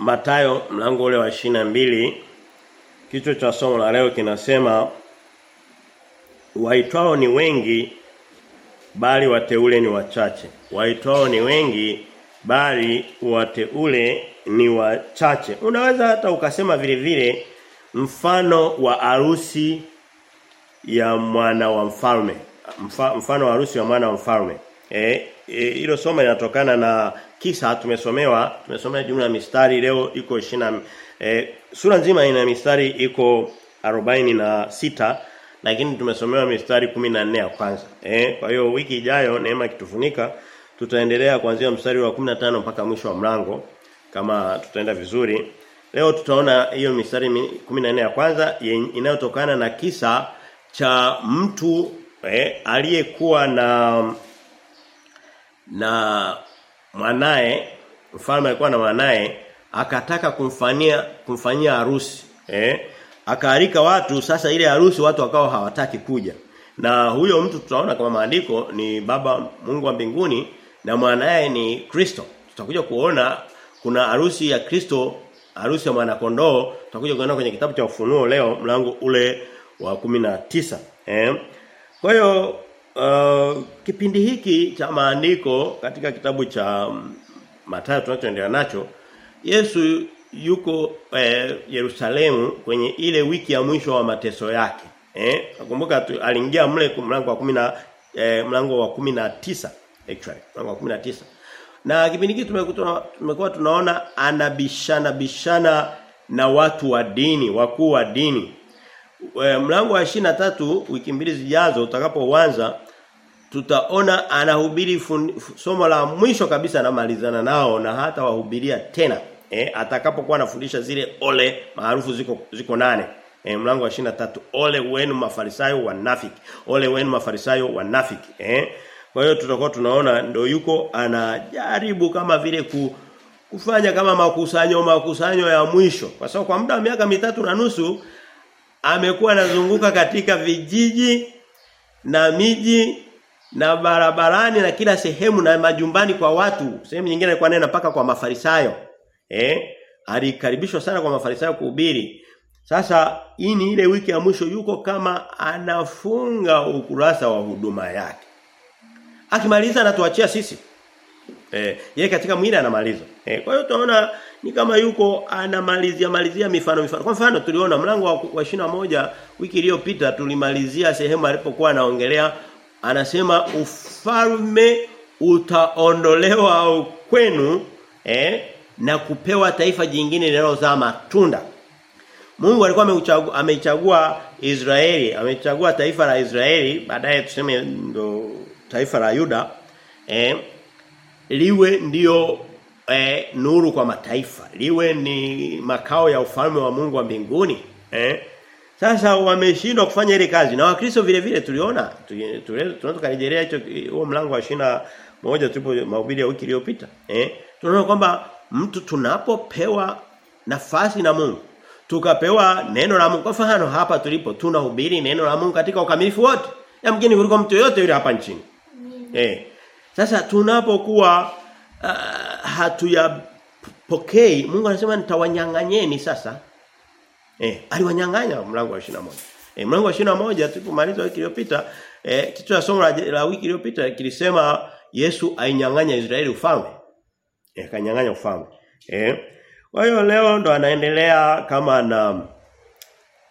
Matayo mlango ule wa mbili kichwa cha somo la leo kinasema waitwao ni wengi bali wateule ni wachache. Waitwao ni wengi bali wateule ni wachache. Unaweza hata ukasema vile vile mfano wa harusi ya mwana wa mfalme. Mfa, mfano wa harusi ya mwana wa mfalme. Eh hilo e, somo linatokana na kisa tumesomewa tumesomea jumla ya mistari leo iko 20 e, sura nzima ina mistari iko 46 lakini tumesomewa mistari 14 ya kwanza. Eh kwa hiyo wiki ijayo neema kitufunika tutaendelea kuanzia mstari wa 15 mpaka mwisho wa mlango kama tutaenda vizuri. Leo tutaona hiyo mistari 14 ya kwanza inayotokana na kisa cha mtu eh, aliyekuwa na na mwanae mfalme alikuwa na mwanae akataka kumfanyia kumfanyia harusi eh? Akaalika watu sasa ile harusi watu wakawa hawataki kuja. Na huyo mtu tutaona kama maandiko ni baba Mungu wa mbinguni na mwanae ni Kristo. Tutakuja kuona kuna harusi ya Kristo harusi ya mwana kondoo tutakuja kuona kwenye kitabu cha ufunuo leo mlango ule wa 19 eh? Kwa hiyo uh, kipindi hiki cha maandiko katika kitabu cha um, Mathayo tunachoendelea nacho Yesu yuko eh, Yerusalemu kwenye ile wiki ya mwisho wa mateso yake. Eh? Nakumbuka aliingia mle mlango wa 10 eh, mlango wa 19 actually mlango wa 19. Na kipindi hiki tumekuwa tumekuwa tunaona anabishana bishana na watu wa dini, wakuu wa dini. E, mlango wa tatu wiki mbili zijazo utakapoanza tutaona anahubiri somo la mwisho kabisa anamalizana nao na hata wahubiria tena. Eh atakapokuwa anafundisha zile ole maarufu ziko ziko nane. Eh mlango wa tatu ole wenu mafarisayo wanafiki ole wenu mafarisayo wanafiki eh kwa hiyo tutakuwa tunaona ndio yuko anajaribu kama vile ku, kufanya kama makusanyo makusanyo ya mwisho. Kwa sababu kwa muda wa miaka mitatu na nusu amekuwa anazunguka katika vijiji na miji na barabarani na kila sehemu na majumbani kwa watu. Sehemu nyingine alikuwa nena mpaka kwa mafarisayo. Eh alikaribishwa sana kwa mafarisayo kuhubiri. Sasa hii ni ile wiki ya mwisho yuko kama anafunga ukurasa wa huduma yake. Akimaliza anatuachia sisi. Eh yeye katika mwili anamaliza. Eh kwa hiyo tunaona ni kama yuko anamalizia malizia mifano mifano kwa mfano tuliona mlango wa, wa moja wiki iliyopita tulimalizia sehemu alipokuwa anaongelea anasema ufalme utaondolewa kwenu eh na kupewa taifa jingine linalozaa matunda. Mungu alikuwa ameichagua Israeli, amechagua taifa la Israeli, baadaye tuseme ndo taifa la Yuda, eh liwe ndio eh, nuru kwa mataifa, liwe ni makao ya ufalme wa Mungu wa mbinguni, eh? Sasa wameshindwa kufanya ile kazi. Na wakristo vile vile tuliona. Tunaweza kurejelea hicho huo mlango wa shina moja tulipo mahubiri ya wiki iliyopita. Eh? Tunaona kwamba mtu tunapopewa nafasi na Mungu tukapewa neno la Mungu. Kwa mfano hapa tulipo tunahubiri neno la Mungu katika ukamilifu wote. Yamkini kuliko mtu yote yule hapa nchini. Eh? Sasa tunapokuwa uh, hatuyapokei Mungu anasema nitawanyang'anyeni sasa Eh, aliwanyang'anya mlango wa 21. Eh, mlango wa 21 tulipomaliza wiki iliyopita, eh, kichwa cha somo la, la wiki iliyopita kilisema Yesu ainyang'anya Israeli ufalme. Eh, kanyang'anya ufalme. Eh. Kwa hiyo leo ndo anaendelea kama na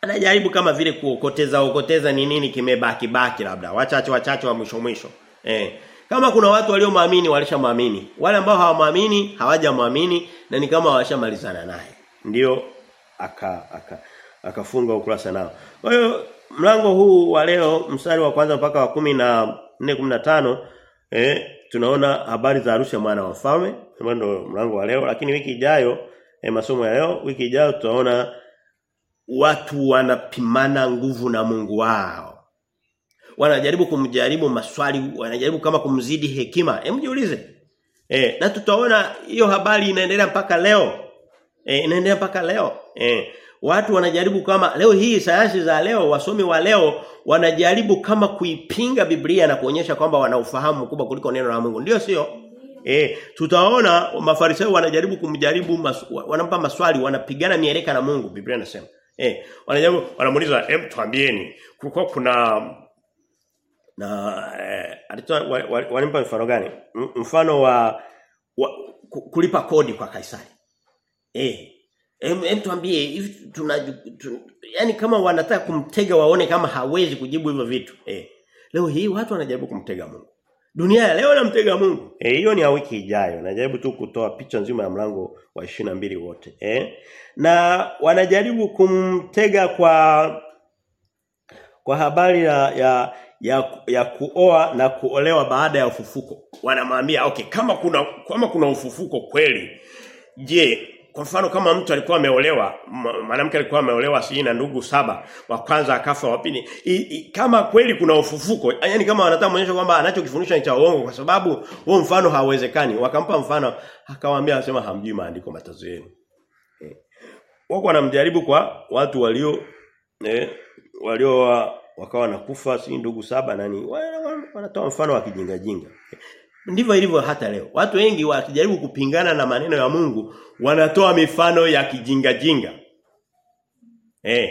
anajaribu kama vile kuokoteza okoteza ni nini kimebaki baki labda. Wachache wachache wa mwisho mwisho. Eh. Kama kuna watu waliomwamini walishamwamini. Wale ambao hawamwamini hawajamwamini na ni kama washamalizana naye. Ndio aka aka akafunga ukurasa nao. Kwa hiyo mlango huu wa leo mstari wa kwanza mpaka wa kumi na 15 eh tunaona habari za Arusha mwana wa mfalme, ndio mlango wa leo lakini wiki ijayo eh, masomo ya leo wiki ijayo tutaona watu wanapimana nguvu na Mungu wao. Wanajaribu kumjaribu maswali, wanajaribu kama kumzidi hekima. Hem jiulize. Eh na tutaona hiyo habari inaendelea mpaka leo. Eh inaendelea mpaka leo. Eh watu wanajaribu kama leo hii sayansi za leo wasomi wa leo wanajaribu kama kuipinga Biblia na kuonyesha kwamba wana ufahamu mkubwa kuliko neno la Mungu. Ndio sio? Eh, tutaona mafarisayo wanajaribu kumjaribu mas, wanampa maswali, wanapigana mieleka na Mungu, Biblia inasema. Eh, wanajaribu wanamuuliza, "Em, tuambieni, kulikuwa kuna na eh, alitoa wa- wa- walimpa mfano gani? Mfano wa, wa kulipa kodi kwa Kaisari. Eh. Em, em tuambie hivi tuna tu, yani kama wanataka kumtega waone kama hawezi kujibu hivyo vitu. Eh. Leo hii watu wanajaribu kumtega Mungu. Dunia ya leo inamtega Mungu. Eh hiyo ni ya wiki ijayo. Najaribu tu kutoa picha nzima ya mlango wa 22 wote. Eh. Na wanajaribu kumtega kwa kwa habari ya ya ya, ya kuoa na kuolewa baada ya ufufuko. Wanamwambia okay kama kuna kama kuna ufufuko kweli. Je, kwa mfano kama mtu alikuwa ameolewa, mwanamke alikuwa ameolewa si na ndugu saba, wa kwanza akafa wa pili. Kama kweli kuna ufufuko, yani kama wanataka muonyeshe kwamba anachokifundisha ni cha uongo kwa sababu huo mfano hauwezekani. Wakampa mfano, akawaambia anasema hamjui maandiko matazo yenu. Eh. Wako wanamjaribu kwa watu walio eh, walio wa- wakawa nakufa si ndugu saba nani wana- wana- wanatoa mfano wa kijinga jinga ndivyo ilivyo hata leo. Watu wengi wakijaribu kupingana na maneno ya Mungu wanatoa mifano ya kijinga jinga eh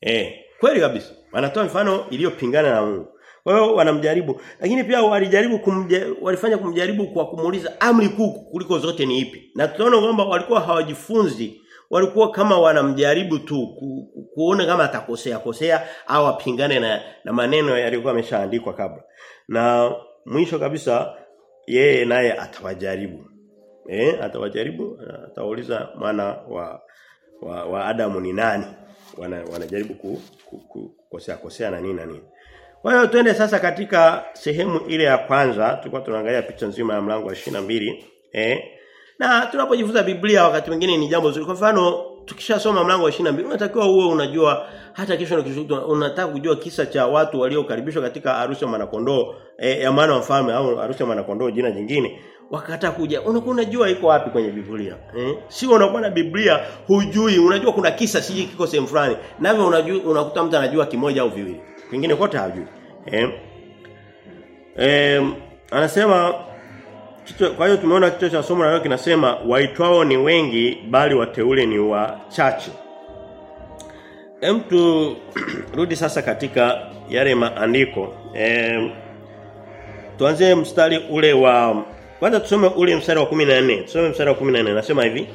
eh kweli kabisa. Wanatoa mifano iliyopingana na Mungu. Kwa hiyo wanamjaribu. Lakini pia walijaribu kumja, walifanya kumjaribu kwa kumuuliza amri kuu kuliko zote ni ipi. Na tunaona kwamba walikuwa hawajifunzi walikuwa kama wanamjaribu tu ku, ku, kuona kama atakosea kosea au apingane na, na maneno yaliyokuwa yameshaandikwa kabla. Na mwisho kabisa yeye naye atawajaribu. Eh, atawajaribu, atawauliza mwana wa wa, wa Adamu ni nani? Wana, wanajaribu ku, ku, ku, kosea kosea na nini na nini. Kwa hiyo twende sasa katika sehemu ile ya kwanza tulikuwa tunaangalia picha nzima ya mlango wa 22 eh na tunapojifunza Biblia wakati mwingine ni jambo zuri. Kwa mfano tukishasoma mlango wa 22 unatakiwa uwe unajua hata kesho na unataka kujua kisa cha watu waliokaribishwa katika harusi ya mwanakondoo eh, ya maana mfalme au harusi ya mwanakondoo jina jingine. Wakata kuja. Unakuwa unajua iko wapi kwenye Biblia eh? Sio unakuwa na Biblia hujui. Unajua kuna kisa siji kiko sehemu fulani. Navyo unajua unakuta mtu anajua kimoja au viwili. Kingine kote hajui eh? Eh anasema kwa hiyo tumeona kichwa cha somo la leo kinasema waitwao ni wengi bali wateule ni wachache. Hem tu rudi sasa katika yale maandiko. Eh tuanze mstari ule wa kwanza tusome ule mstari wa 14. Tusome mstari wa 14 anasema hivi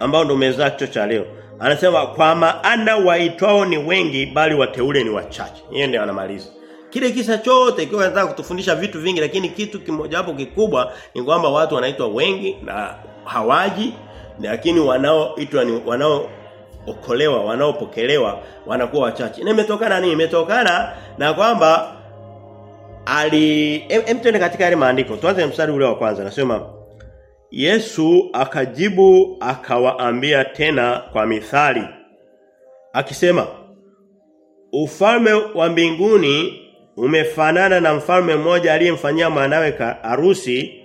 ambao ndio umezaa kichwa cha leo. Anasema kwa maana waitwao ni wengi bali wateule ni wachache. Yeye ndiye anamaliza. Kile kisa chote ikiwa nataka kutufundisha vitu vingi lakini kitu kimojawapo kikubwa ni kwamba watu wanaitwa wengi na hawaji lakini wanaoitwa ni wanao okolewa wanaopokelewa wanakuwa wachache. Na imetokana nini? Imetokana na kwamba ali em, em katika yale maandiko. Tuanze mstari ule wa kwanza. Nasema Yesu akajibu akawaambia tena kwa mithali akisema Ufalme wa mbinguni umefanana na mfalme mmoja aliyemfanyia mwanawe harusi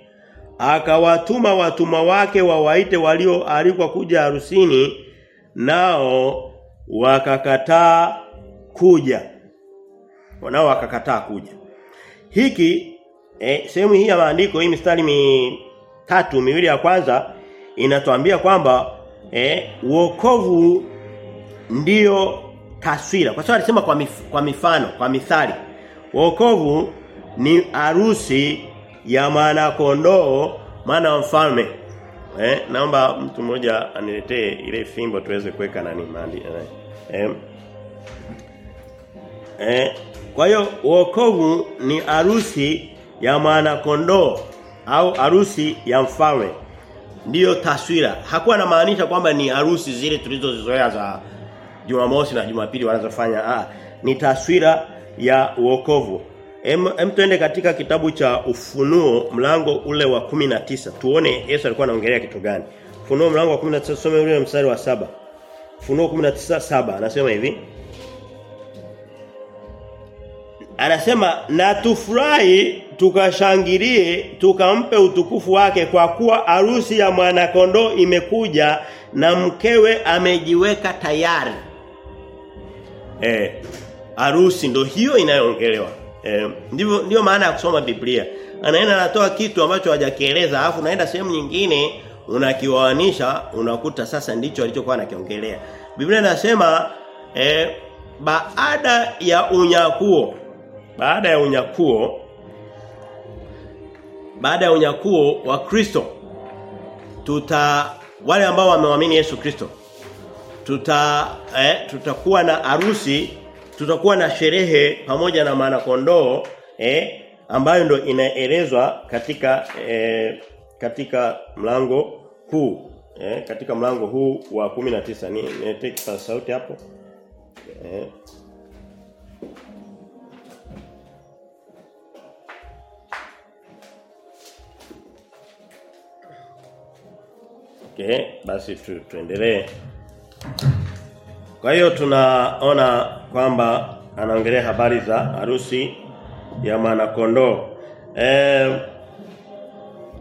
akawatuma watumwa wake wawaite walioalikwa kuja harusini nao wakakataa kuja nao wakakataa kuja hiki eh, sehemu hii ya maandiko hii mistari mitatu miwili ya kwanza inatuambia kwamba eh, wokovu ndio taswira. Kwa sababu alisema kwa, mif, kwa mifano, kwa mithali. Wokovu ni harusi ya mwana kondoo, mwana wa mfalme. Eh, naomba mtu mmoja aniletee ile fimbo tuweze kuweka nani mandi. Eh, eh, eh, kwa hiyo wokovu ni harusi ya mwana kondoo au harusi ya mfalme. Ndiyo taswira. Hakuwa anamaanisha kwamba ni harusi zile tulizozizoea za Jumamosi na Jumapili wanazofanya ah ni taswira ya uokovu. Em, em tuende katika kitabu cha Ufunuo mlango ule wa 19. Tuone Yesu alikuwa anaongelea kitu gani. Ufunuo mlango wa 19 tusome ule mstari wa saba Ufunuo 19:7 anasema hivi. Anasema na tufurahi tukashangilie tukampe utukufu wake kwa kuwa harusi ya mwana kondoo imekuja na mkewe amejiweka tayari. Eh harusi ndo hiyo inayoongelewa. Eh ndivyo ndio maana ya kusoma Biblia. anaenda anatoa kitu ambacho hajakieleza alafu naenda sehemu nyingine unakiwaanisha unakuta sasa ndicho alichokuwa anakiongelea. Biblia inasema eh, baada ya unyakuo baada ya unyakuo baada ya unyakuo wa Kristo tuta wale ambao wamemwamini Yesu Kristo tuta eh, tutakuwa na harusi tutakuwa na sherehe pamoja na maana kondoo eh, ambayo ndo inaelezwa katika eh, katika mlango huu eh, katika mlango huu wa 19 ni nilete kipaza sauti hapo eh. Okay, basi tu, tuendelee. Kwa hiyo tunaona kwamba anaongelea habari za harusi ya mwana kondoo. Eh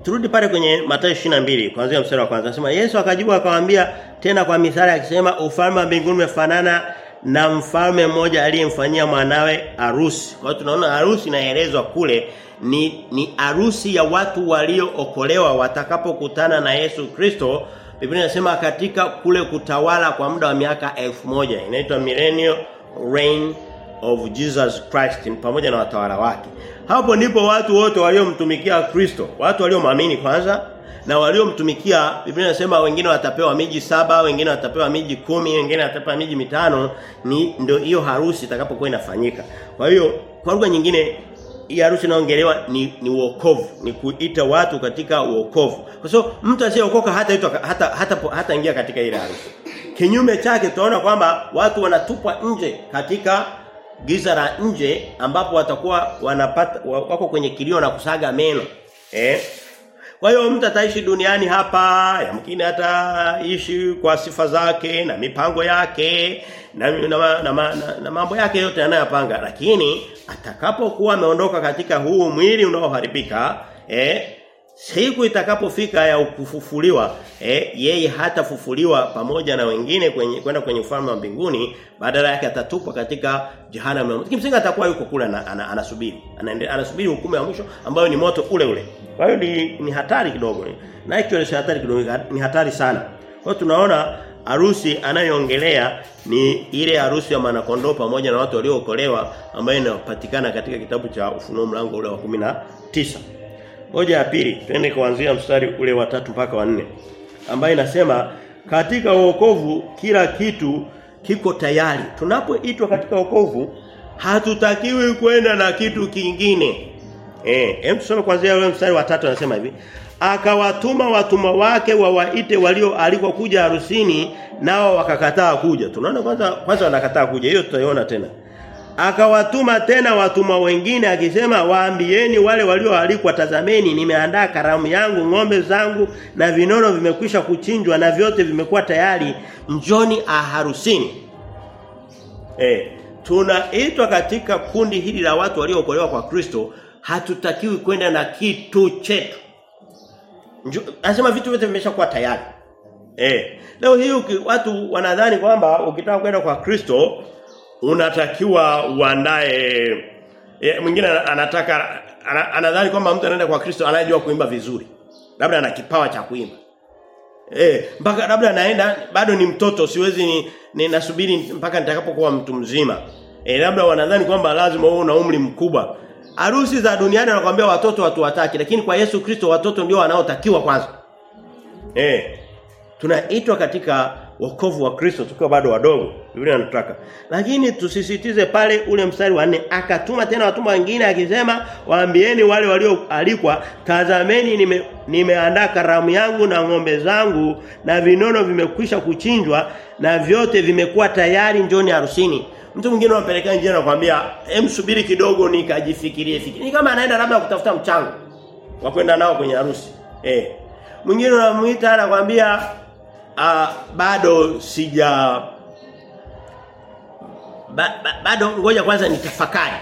Turudi pale kwenye Mathayo 22 kuanzia mstari wa kwanza. Anasema Yesu akajibu akamwambia tena kwa mithali akisema ufalme wa mbinguni umefanana na mfalme mmoja aliyemfanyia mwanawe harusi. Kwa hiyo tunaona harusi inaelezwa kule ni ni harusi ya watu waliookolewa watakapokutana na Yesu Kristo. Biblia inasema katika kule kutawala kwa muda wa miaka elfu moja inaitwa millennial reign of Jesus Christ pamoja na watawala wake. Hapo ndipo watu wote waliomtumikia Kristo, watu waliomwamini kwanza na waliomtumikia Biblia inasema wengine watapewa miji saba, wengine watapewa miji kumi, wengine watapewa miji mitano, ni ndio hiyo harusi itakapokuwa inafanyika. Kwa hiyo kwa lugha nyingine hii harusi inaongelewa ni ni wokovu, ni kuita watu katika wokovu. Kwa sababu mtu asiyeokoka hata hata hata hata hata ingia katika ile harusi. Kinyume chake tunaona kwamba watu wanatupwa nje katika giza la nje ambapo watakuwa wanapata wako kwenye kilio na kusaga meno. Eh? Kwa hiyo mtu ataishi duniani hapa, yamkini ataishi kwa sifa zake na mipango yake na na, na, na, na, na mambo yake yote anayopanga, lakini atakapokuwa ameondoka katika huu mwili unaoharibika, eh siku itakapofika ya kufufuliwa eh, yeye hatafufuliwa pamoja na wengine kwenye kwenda kwenye ufalme wa mbinguni badala yake atatupwa katika jehanamu kimsingi atakuwa yuko kule ana, ana, anasubiri. Anasubiri hukumu ya mwisho ambayo ni moto ule ule. Kwa hiyo ni, ni hatari kidogo. Na actually si hatari kidogo ni hatari sana. Kwa hiyo tunaona harusi anayoongelea ni ile harusi ya mwanakondoo pamoja na watu waliookolewa ambayo inapatikana katika kitabu cha Ufunuo mlango ule wa 19 Hoja ya pili, twende kuanzia mstari ule wa tatu mpaka wa nne ambayo inasema katika wokovu kila kitu kiko tayari. Tunapoitwa katika wokovu hatutakiwi kwenda na kitu kingine. Eh, hem tusome kuanzia ule mstari wa tatu anasema hivi. Akawatuma watumwa wake wawaite walio alikuwa kuja harusini nao wakakataa kuja. Tunaona kwanza kwanza wanakataa kuja. Hiyo tutaiona tena. Akawatuma tena watumwa wengine akisema waambieni wale walioalikwa tazameni nimeandaa karamu yangu ng'ombe zangu na vinono vimekwisha kuchinjwa na vyote vimekuwa tayari njoni aharusini. Eh tunaitwa katika kundi hili la watu waliookolewa kwa Kristo hatutakiwi kwenda na kitu chetu. Anasema vitu vyote vimeshakuwa tayari. Eh leo hii watu wanadhani kwamba ukitaka kwenda kwa Kristo unatakiwa uandae e, mwingine anataka anadhani kwamba mtu anaenda kwa Kristo anajua kuimba vizuri. Labda ana kipawa cha kuimba. Eh, mpaka labda anaenda bado ni mtoto siwezi ni, ni nasubiri mpaka nitakapokuwa mtu mzima. Eh, labda wanadhani kwamba lazima uwe na umri mkubwa. Harusi za duniani anakuambia watoto watu wataki lakini kwa Yesu Kristo watoto ndio wanaotakiwa kwanza. Eh. Tunaitwa katika wokovu wa Kristo tukiwa bado wadogo. Biblia inataka. Lakini tusisitize pale ule mstari wa 4 akatuma tena watumwa wengine akisema waambieni wale walioalikwa tazameni nime, nimeandaa karamu yangu na ng'ombe zangu na vinono vimekwisha kuchinjwa na vyote vimekuwa tayari njoni harusini. Mtu mwingine anampelekea njia anakuambia hem subiri kidogo nikajifikirie fikiri. Ni kama anaenda labda kutafuta mchango wa kwenda nao kwenye harusi. Eh. Mwingine unamuita anakuambia uh, bado sija ba, ba, bado ngoja kwanza nitafakari.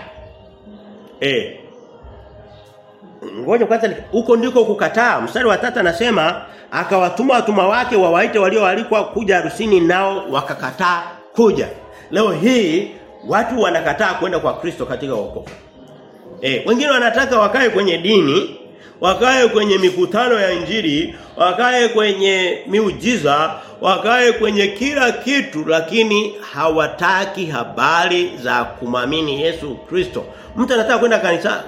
Eh. Ngoja kwanza huko ndiko kukataa. Mstari wa tatu anasema akawatuma watuma wake wawaite walioalikwa kuja harusini nao wakakataa kuja. Leo hii watu wanakataa kwenda kwa Kristo katika wokovu. Eh, wengine wanataka wakae kwenye dini, wakae kwenye mikutano ya injili, wakae kwenye miujiza, wakae kwenye kila kitu lakini hawataki habari za kumamini Yesu Kristo. Mtu anataka kwenda kanisa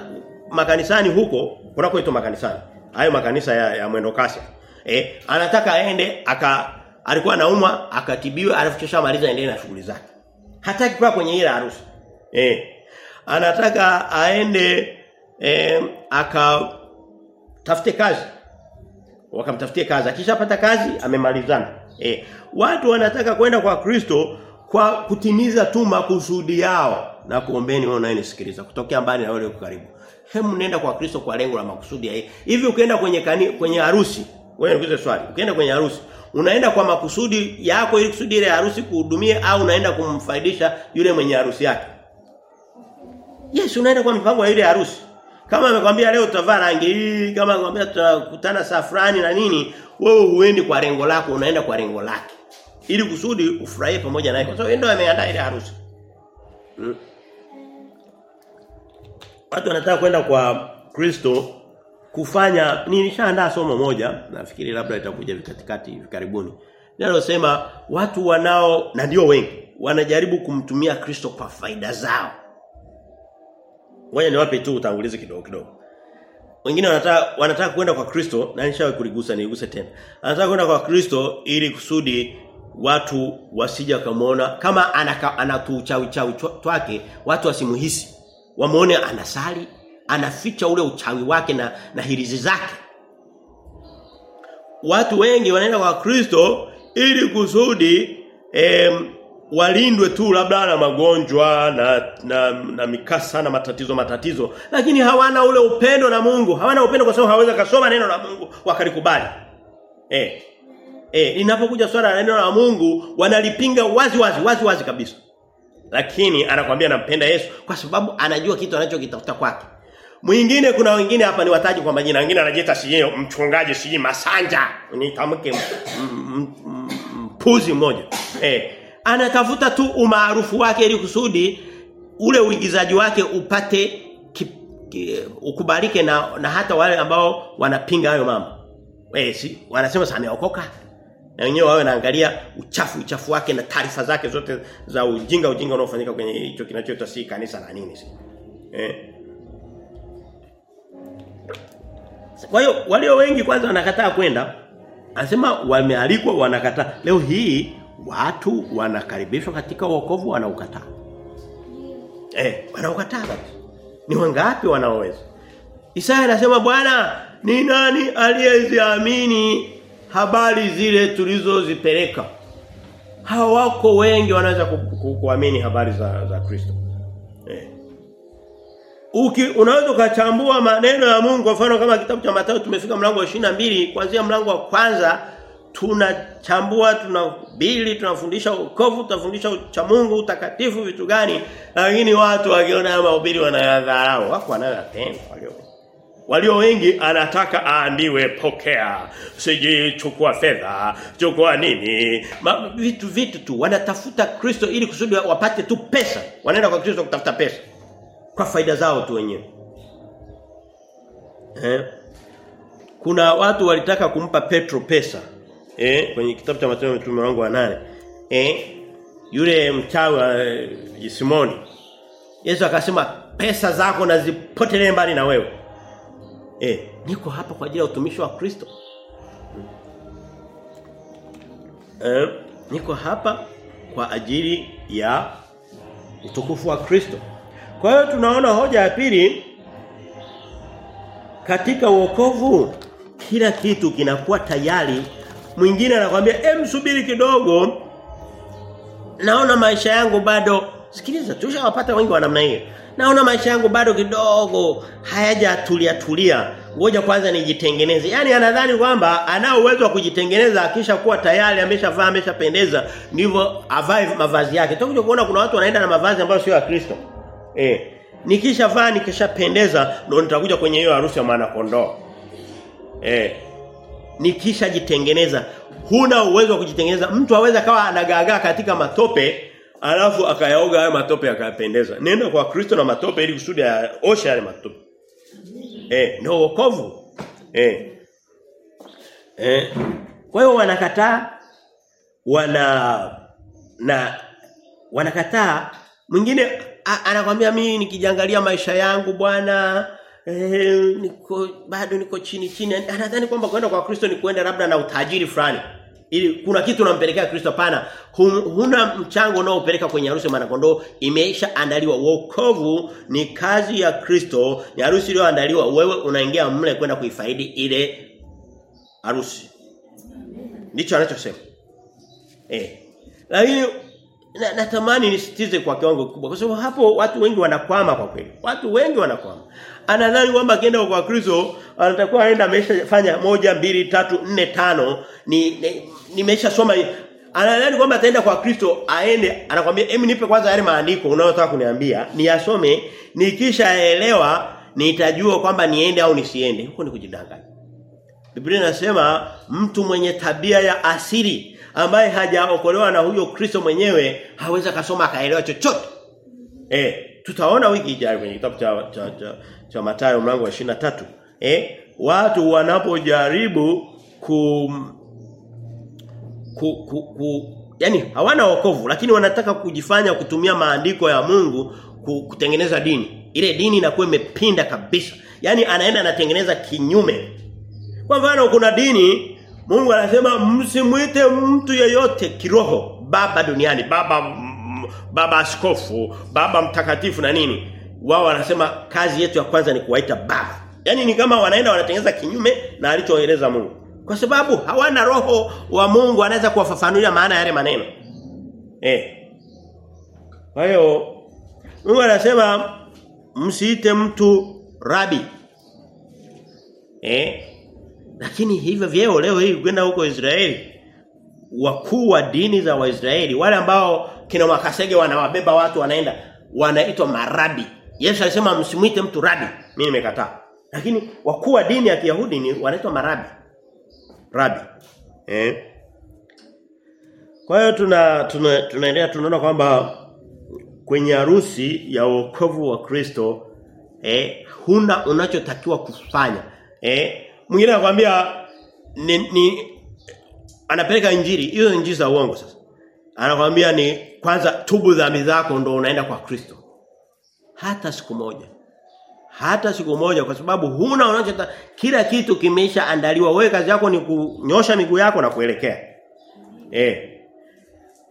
makanisani huko, kunakoitwa makanisani. Hayo makanisa ya, ya mwendo kasi. Eh, anataka aende aka alikuwa anaumwa akatibiwe alafu kisha maliza endelee na shughuli zake. Hataki kwa kwenye ile harusi. Eh. Anataka aende eh, aka tafute kazi. Wakamtafutie kazi. Akishapata kazi amemalizana. Eh. Watu wanataka kwenda kwa Kristo kwa kutimiza tu makusudi yao na kuombeni wewe unayenisikiliza kutokea mbali na wale karibu. Hemu nenda kwa Kristo kwa lengo la makusudi yake. Hivi ukienda kwenye kani, kwenye harusi, wewe nikuze swali. Ukienda kwenye harusi, unaenda kwa makusudi yako ili kusudi ile harusi kuhudumie au unaenda kumfaidisha yule mwenye harusi yake? Yes, unaenda kwa mpango wa ile harusi. Kama amekwambia leo utavaa rangi hii, kama amekwambia tutakutana saa fulani na nini, wewe huendi kwa lengo lako, unaenda kwa lengo lake. Ili kusudi ufurahie pamoja naye. Kwa sababu yeye ndio ameandaa ile harusi. Hmm. Watu wanataka kwenda kwa Kristo kufanya nilishaandaa somo moja nafikiri labda itakuja katikati hivi karibuni. Linalosema watu wanao na ndio wengi wanajaribu kumtumia Kristo kwa faida zao. Ngoja niwape tu utangulizi kidogo kidogo. Wengine wanataka wanataka kwenda kwa Kristo na nishawahi kuligusa niguse tena. Anataka kwenda kwa Kristo ili kusudi watu wasija kumuona kama anatuuchawi chawi twake watu wasimuhisi. Wamuone anasali, anaficha ule uchawi wake na na hirizi zake. Watu wengi wanaenda kwa Kristo ili kusudi em, walindwe tu labda na magonjwa na, na na mikasa na matatizo matatizo. Lakini hawana ule upendo na Mungu. Hawana upendo kwa sababu hawaweza kasoma neno la Mungu wakalikubali. Eh eh linapokuja swala la neno la Mungu wanalipinga wazi wazi wazi wazi kabisa. Lakini anakuambia nampenda Yesu kwa sababu anajua kitu anachokitafuta kwake. Mwingine kuna wengine hapa ni wataji kwa majina, wengine anajiita sije mchungaji si Masanja, nitamke mpuzi mmoja. Eh, anatafuta tu umaarufu wake ili kusudi ule uigizaji wake upate ki, ki, ukubalike na, na hata wale ambao wanapinga hayo mambo. Eh, si wanasema sana ameokoka. Na wenyewe wawe naangalia uchafu uchafu wake na taarifa zake zote za ujinga ujinga unaofanyika kwenye hicho kinachoitwa si kanisa na nini si. Eh. Kwa hiyo walio wengi kwanza wanakataa kwenda. Anasema wamealikwa wanakataa. Leo hii watu wanakaribishwa katika wokovu wanaukataa. Eh, wanaukataa. Ni wangapi wanaoweza? Isaya anasema Bwana, ni nani aliyeziamini habari zile tulizozipeleka? Hawa wako wengi wanaweza ku, ku, kuamini habari za za Kristo. Eh. Uki unaweza ukachambua maneno ya Mungu kwa mfano kama kitabu cha Mathayo tumefika mlango wa 22 kuanzia mlango wa kwanza tunachambua tunabili tunafundisha ukovu tunafundisha cha Mungu utakatifu vitu gani. Lakini watu wakiona haya mahubiri wanayadharau. Wako wanayapenda. Walio walio wengi anataka aambiwe pokea. Siji chukua fedha. Chukua nini. Ma, vitu vitu tu. Wanatafuta Kristo ili kusudi wapate tu pesa. Wanaenda kwa Kristo kutafuta pesa. Kwa faida zao tu wenyewe. Eh? Kuna watu walitaka kumpa Petro pesa eh kwenye kitabu cha matendo ya mitume wangu wa nane. Eh yule mchawi wa uh, Simoni. Yesu akasema pesa zako na zipotelee mbali na wewe. Eh niko hapa kwa ajili ya utumishi wa Kristo. Eh niko hapa kwa ajili ya utukufu wa Kristo. Kwa hiyo tunaona hoja ya pili katika wokovu. Kila kitu kinakuwa tayari mwingine anakuambia em subiri kidogo. Naona maisha yangu bado sikiliza tushawapata wengi wa namna hiyo. Naona maisha yangu bado kidogo hayajatulia tulia. Ngoja kwanza nijitengeneze. Yani anadhani kwamba ana uwezo wa kujitengeneza akisha kuwa tayari ameshavaa ameshapendeza ndivyo avae mavazi yake. Tutakuja kuona kuna watu wanaenda na mavazi ambayo sio ya Kristo. Eh nikishavaa nikishapendeza ndio nitakuja kwenye hiyo harusi ya mwana kondoo eh nikishajitengeneza huna uwezo wa kujitengeneza mtu aweza kawa anagaagaa katika matope alafu akayaoga hayo matope akayapendeza Nenda kwa Kristo na matope ili kusudi osha yale matope. Eh, ndio wokovu. Eh. Eh. Kwa hiyo wanakataa wana na wanakataa mwingine anakwambia mimi nikijangalia maisha yangu bwana eh, niko bado niko chini chini. Anadhani kwamba kwenda kwa Kristo ni kwenda labda na utajiri fulani. Ili kuna kitu unampelekea Kristo? Pana huna mchango unaopeleka kwenye harusi maana kondoo imeisha andaliwa. Wokovu ni kazi ya Kristo. Ni harusi iliyoandaliwa. Wewe unaingia mle kwenda kuifaidi ile harusi. Ndicho anachosema. Eh. Lakini na, natamani nisitize kwa kiwango kikubwa. Kwa sababu hapo watu wengi wanakwama kwa kweli. Watu wengi wanakwama anadhani kwamba akienda kwa Kristo anatakuwa aenda ameshafanya moja mbili tatu nne tano. Ni nimeshasoma. Ni anadhani kwamba ataenda kwa Kristo aende anakuambia hebu nipe kwanza yale maandiko unayotaka kuniambia niyasome. Nikishaelewa nitajua kwamba niende au nisiende. Huko ni kujidanganya. Biblia inasema mtu mwenye tabia ya asili ambaye hajaokolewa na huyo Kristo mwenyewe hawezi kasoma akaelewa chochote. Eh, tutaona wiki ijayo kwenye kitabu cha cha, cha, cha Mathayo mlango wa 23. Eh, watu wanapojaribu ku ku, ku, ku yani hawana wokovu lakini wanataka kujifanya kutumia maandiko ya Mungu kutengeneza dini. Ile dini inakuwa imepinda kabisa. yani anaenda anatengeneza kinyume. Kwa mfano kuna dini Mungu anasema msimwite mtu yeyote kiroho baba duniani, baba baba askofu, baba mtakatifu na nini. Wao wanasema kazi yetu ya kwanza ni kuwaita baba. Yaani ni kama wanaenda wanatengeneza kinyume na alichoeleza Mungu. Kwa sababu hawana roho wa Mungu anaweza kuwafafanulia maana yale maneno. Eh. Kwa hiyo Mungu anasema msiite mtu rabi. Eh? Lakini hivyo vyeo leo hii kwenda huko Israeli wakuu wa dini za Waisraeli wale ambao kina makasege wanawabeba watu wanaenda wanaitwa marabi. Yesu alisema msimuite mtu rabi. Mimi nimekataa. Lakini wakuu wa dini ya Kiyahudi ni wanaitwa marabi. Rabi. Eh? Kwa hiyo tuna tunaendelea tuna tunaona kwamba kwenye harusi ya wokovu wa Kristo eh huna unachotakiwa kufanya. Eh mwingine anakuambia ni, ni anapeleka injili hiyo injili za uongo sasa anakuambia ni kwanza tubu dhambi zako ndo unaenda kwa Kristo hata siku moja. Hata siku moja kwa sababu huna unachota kila kitu kimesha andaliwa wewe kazi yako ni kunyosha miguu yako na kuelekea. Eh.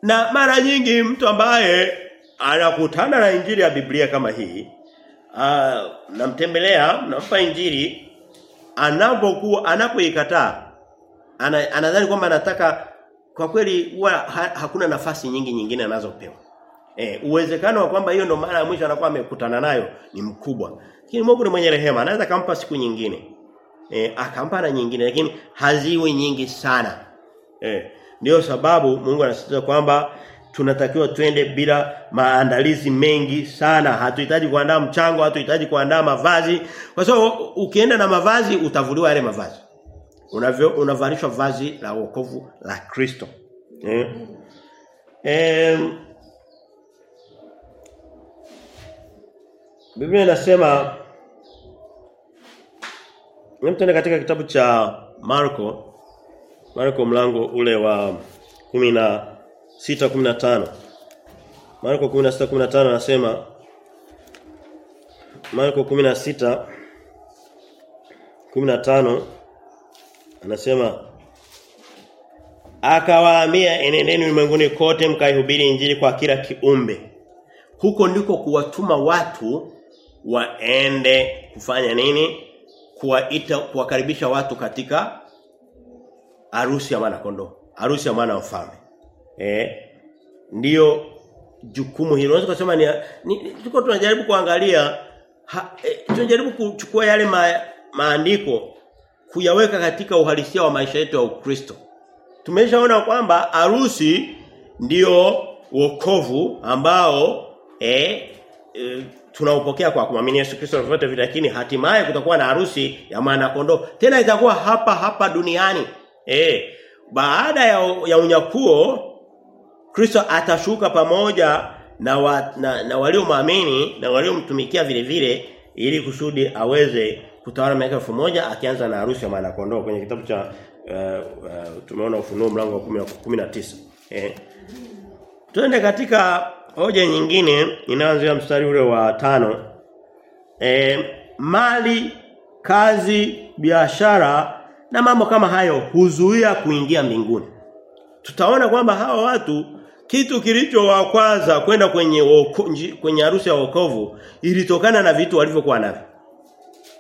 Na mara nyingi mtu ambaye anakutana na injili ya Biblia kama hii uh, namtembelea nampa injili anapokuwa anapoikataa ana, anadhani kwamba anataka kwa kweli huwa ha, hakuna nafasi nyingi nyingine anazopewa. Eh, uwezekano wa kwamba hiyo ndo mara ya mwisho anakuwa amekutana nayo ni mkubwa. Lakini Mungu ni mwenye rehema, anaweza kampa siku nyingine. Eh, akampa na nyingine lakini haziwi nyingi sana. Eh, ndio sababu Mungu anasisitiza kwamba tunatakiwa twende bila maandalizi mengi sana. Hatuhitaji kuandaa mchango, hatuhitaji kuandaa mavazi. Kwa sababu so, ukienda na mavazi utavuliwa yale mavazi. Unavyo unavalishwa vazi la wokovu la Kristo. Eh. Em Biblia inasema Mtende katika kitabu cha Marko Marko mlango ule wa 10 6:15 Marko 16:15 anasema Marko 16 15 anasema akawaambia enendeni ulimwenguni kote mkaihubiri injili kwa kila kiumbe. Huko ndiko kuwatuma watu waende kufanya nini? Kuwaita kuwakaribisha watu katika harusi ya mwana kondoo harusi ya mwana mfalme. Eh ndio jukumu hilo. Unaweza kusema ni, ni tuko tunajaribu kuangalia ha, eh, tunajaribu kuchukua yale ma, maandiko kuyaweka katika uhalisia wa maisha yetu ya Ukristo. Tumeshaona kwamba harusi ndio wokovu ambao eh, eh tunaupokea kwa kumwamini Yesu Kristo vyote vile lakini hatimaye kutakuwa na harusi ya mwana kondoo. Tena itakuwa hapa hapa duniani. Eh baada ya, ya unyakuo Kristo atashuka pamoja na, wa, na, na waliomwamini na waliomtumikia vile vile ili kusudi aweze kutawala miaka elfu moja akianza na harusi ya mwana kondoo. Kwenye kitabu cha uh, uh, tumeona ufunuo mlango wa 19 eh Tuende katika hoja nyingine inaanzia mstari ule wa tano e, mali, kazi, biashara na mambo kama hayo huzuia kuingia mbinguni. Tutaona kwamba hawa watu kitu kilicho wa kwanza kwenda kwenye woko, kwenye harusi ya wokovu ilitokana na vitu walivyokuwa navyo.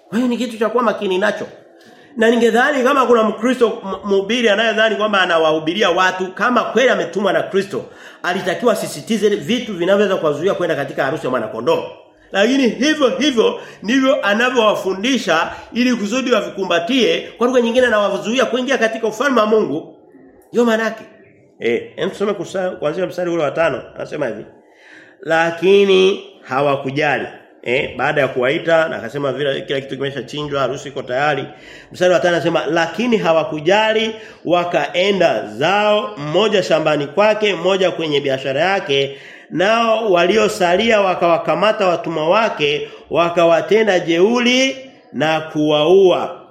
Kwa hiyo ni kitu cha kuwa makini nacho. Na ningedhani kama kuna Mkristo mhubiri anayedhani kwamba anawahubiria watu kama kweli ametumwa na Kristo, alitakiwa sisitize vitu vinavyoweza kuwazuia kwenda katika harusi ya mwana kondoo. Lakini hivyo hivyo ndivyo anavyowafundisha ili kusudi wavikumbatie, kwa lugha nyingine anawazuia kuingia katika ufalme wa Mungu. Ndio maana yake. Eh, hem tusome kuanzia mstari ule wa tano anasema hivi. Lakini hawakujali Eh, baada ya kuwaita na akasema vile kila kitu kimeshachinjwa, harusi iko tayari. Mstari wa 5 anasema lakini hawakujali wakaenda zao mmoja shambani kwake, mmoja kwenye biashara yake, nao waliosalia wakawakamata watumwa wake, wakawatenda jeuli na kuwaua.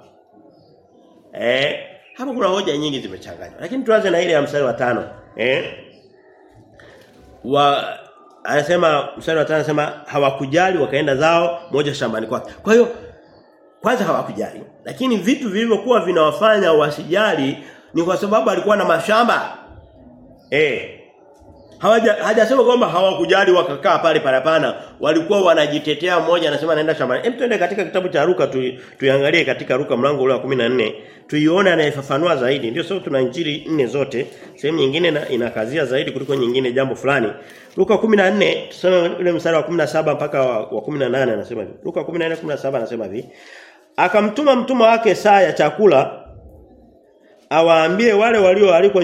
Eh, hapo kuna hoja nyingi zimechanganywa. Lakini tuanze na ile ya mstari wa tano Eh? Wa anasema mstari wa 5 anasema hawakujali wakaenda zao moja shambani kwake. Kwa hiyo kwanza hawakujali. Lakini vitu vilivyokuwa vinawafanya wasijali ni kwa sababu alikuwa na mashamba. Eh. Hajasema kwamba hawakujali wakakaa pale pale hapana. Walikuwa wanajitetea mmoja anasema naenda shambani. Hem tuende katika kitabu cha Luka tu, tuiangalie katika Luka mlango ule wa 14. Tuione anayefafanua zaidi. Ndio sababu tuna injili nne zote. Sehemu nyingine na, inakazia zaidi kuliko nyingine jambo fulani. Luka 14 tusome ule mstari wa 17 mpaka wa, wa 18 anasema hivi. Luka 14:17 anasema hivi. Akamtuma mtumwa wake saa ya chakula awaambie wale walioalikwa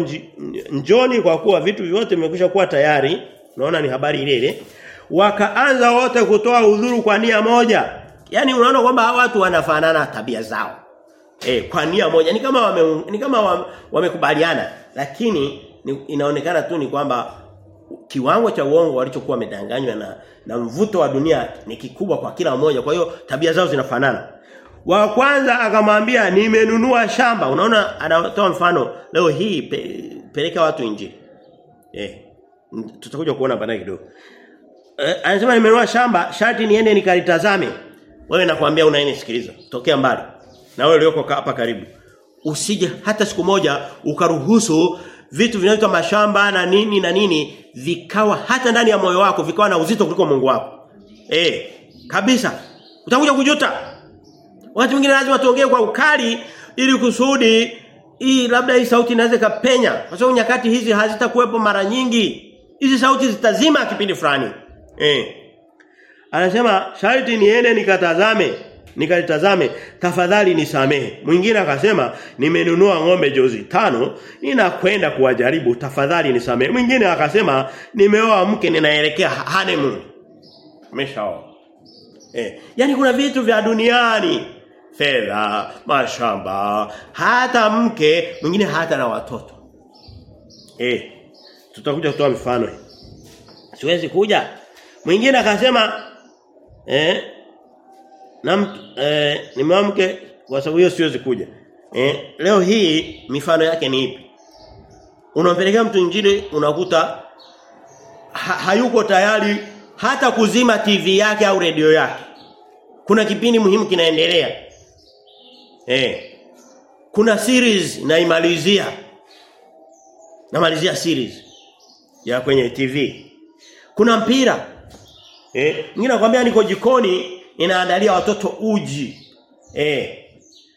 njoni kwa kuwa vitu vyote vimekwisha kuwa tayari. Unaona ni habari ile ile. Wakaanza wote kutoa udhuru kwa nia moja. yani unaona kwamba hawa watu wanafanana tabia zao. Eh kwa nia moja. Ni kama wame, ni kama wamekubaliana wame lakini ni, inaonekana tu ni kwamba kiwango cha uongo walichokuwa wamedanganywa na na mvuto wa dunia ni kikubwa kwa kila mmoja. Kwa hiyo tabia zao zinafanana. Wa kwanza akamwambia nimenunua shamba. Unaona anatoa mfano leo hii pe, peleka watu nje. Eh. Tutakuja kuona baadaye kidogo. Eh, anasema nimenunua shamba, sharti niende nikalitazame. Wewe nakwambia unayenisikiliza, tokea mbali. Na wewe ulioko hapa karibu. Usije hata siku moja ukaruhusu vitu vinavyoitwa mashamba na nini na nini vikawa hata ndani ya moyo wako vikawa na uzito kuliko Mungu wako. Eh, kabisa. Utakuja kujuta. Wakati mwingine lazima tuongee kwa ukali ili kusudi hii labda hii sauti inaweza kapenya. Kwa sababu nyakati hizi hazitakuwepo mara nyingi. Hizi sauti zitazima kipindi fulani. Eh. Anasema sharti niende nikatazame, nikalitazame, tafadhali nisamehe. Mwingine akasema nimenunua ng'ombe jozi tano, ninakwenda kuwajaribu, tafadhali nisamehe. Mwingine akasema nimeoa mke ninaelekea honeymoon. Ameshaoa. Eh, yani kuna vitu vya duniani fedha, mashamba, hata mke, mwingine hata na watoto. Eh, tutakuja kutoa mifano. hii. Siwezi kuja. Mwingine akasema eh na eh nimeamke kwa sababu hiyo siwezi kuja. Eh, leo hii mifano yake ni ipi? Unampelekea mtu injili unakuta ha, hayuko tayari hata kuzima TV yake au redio yake. Kuna kipindi muhimu kinaendelea. Eh. Kuna series naimalizia. Namalizia series ya kwenye TV. Kuna mpira. Eh, ngine nakwambia niko jikoni ninaandalia watoto uji. Eh.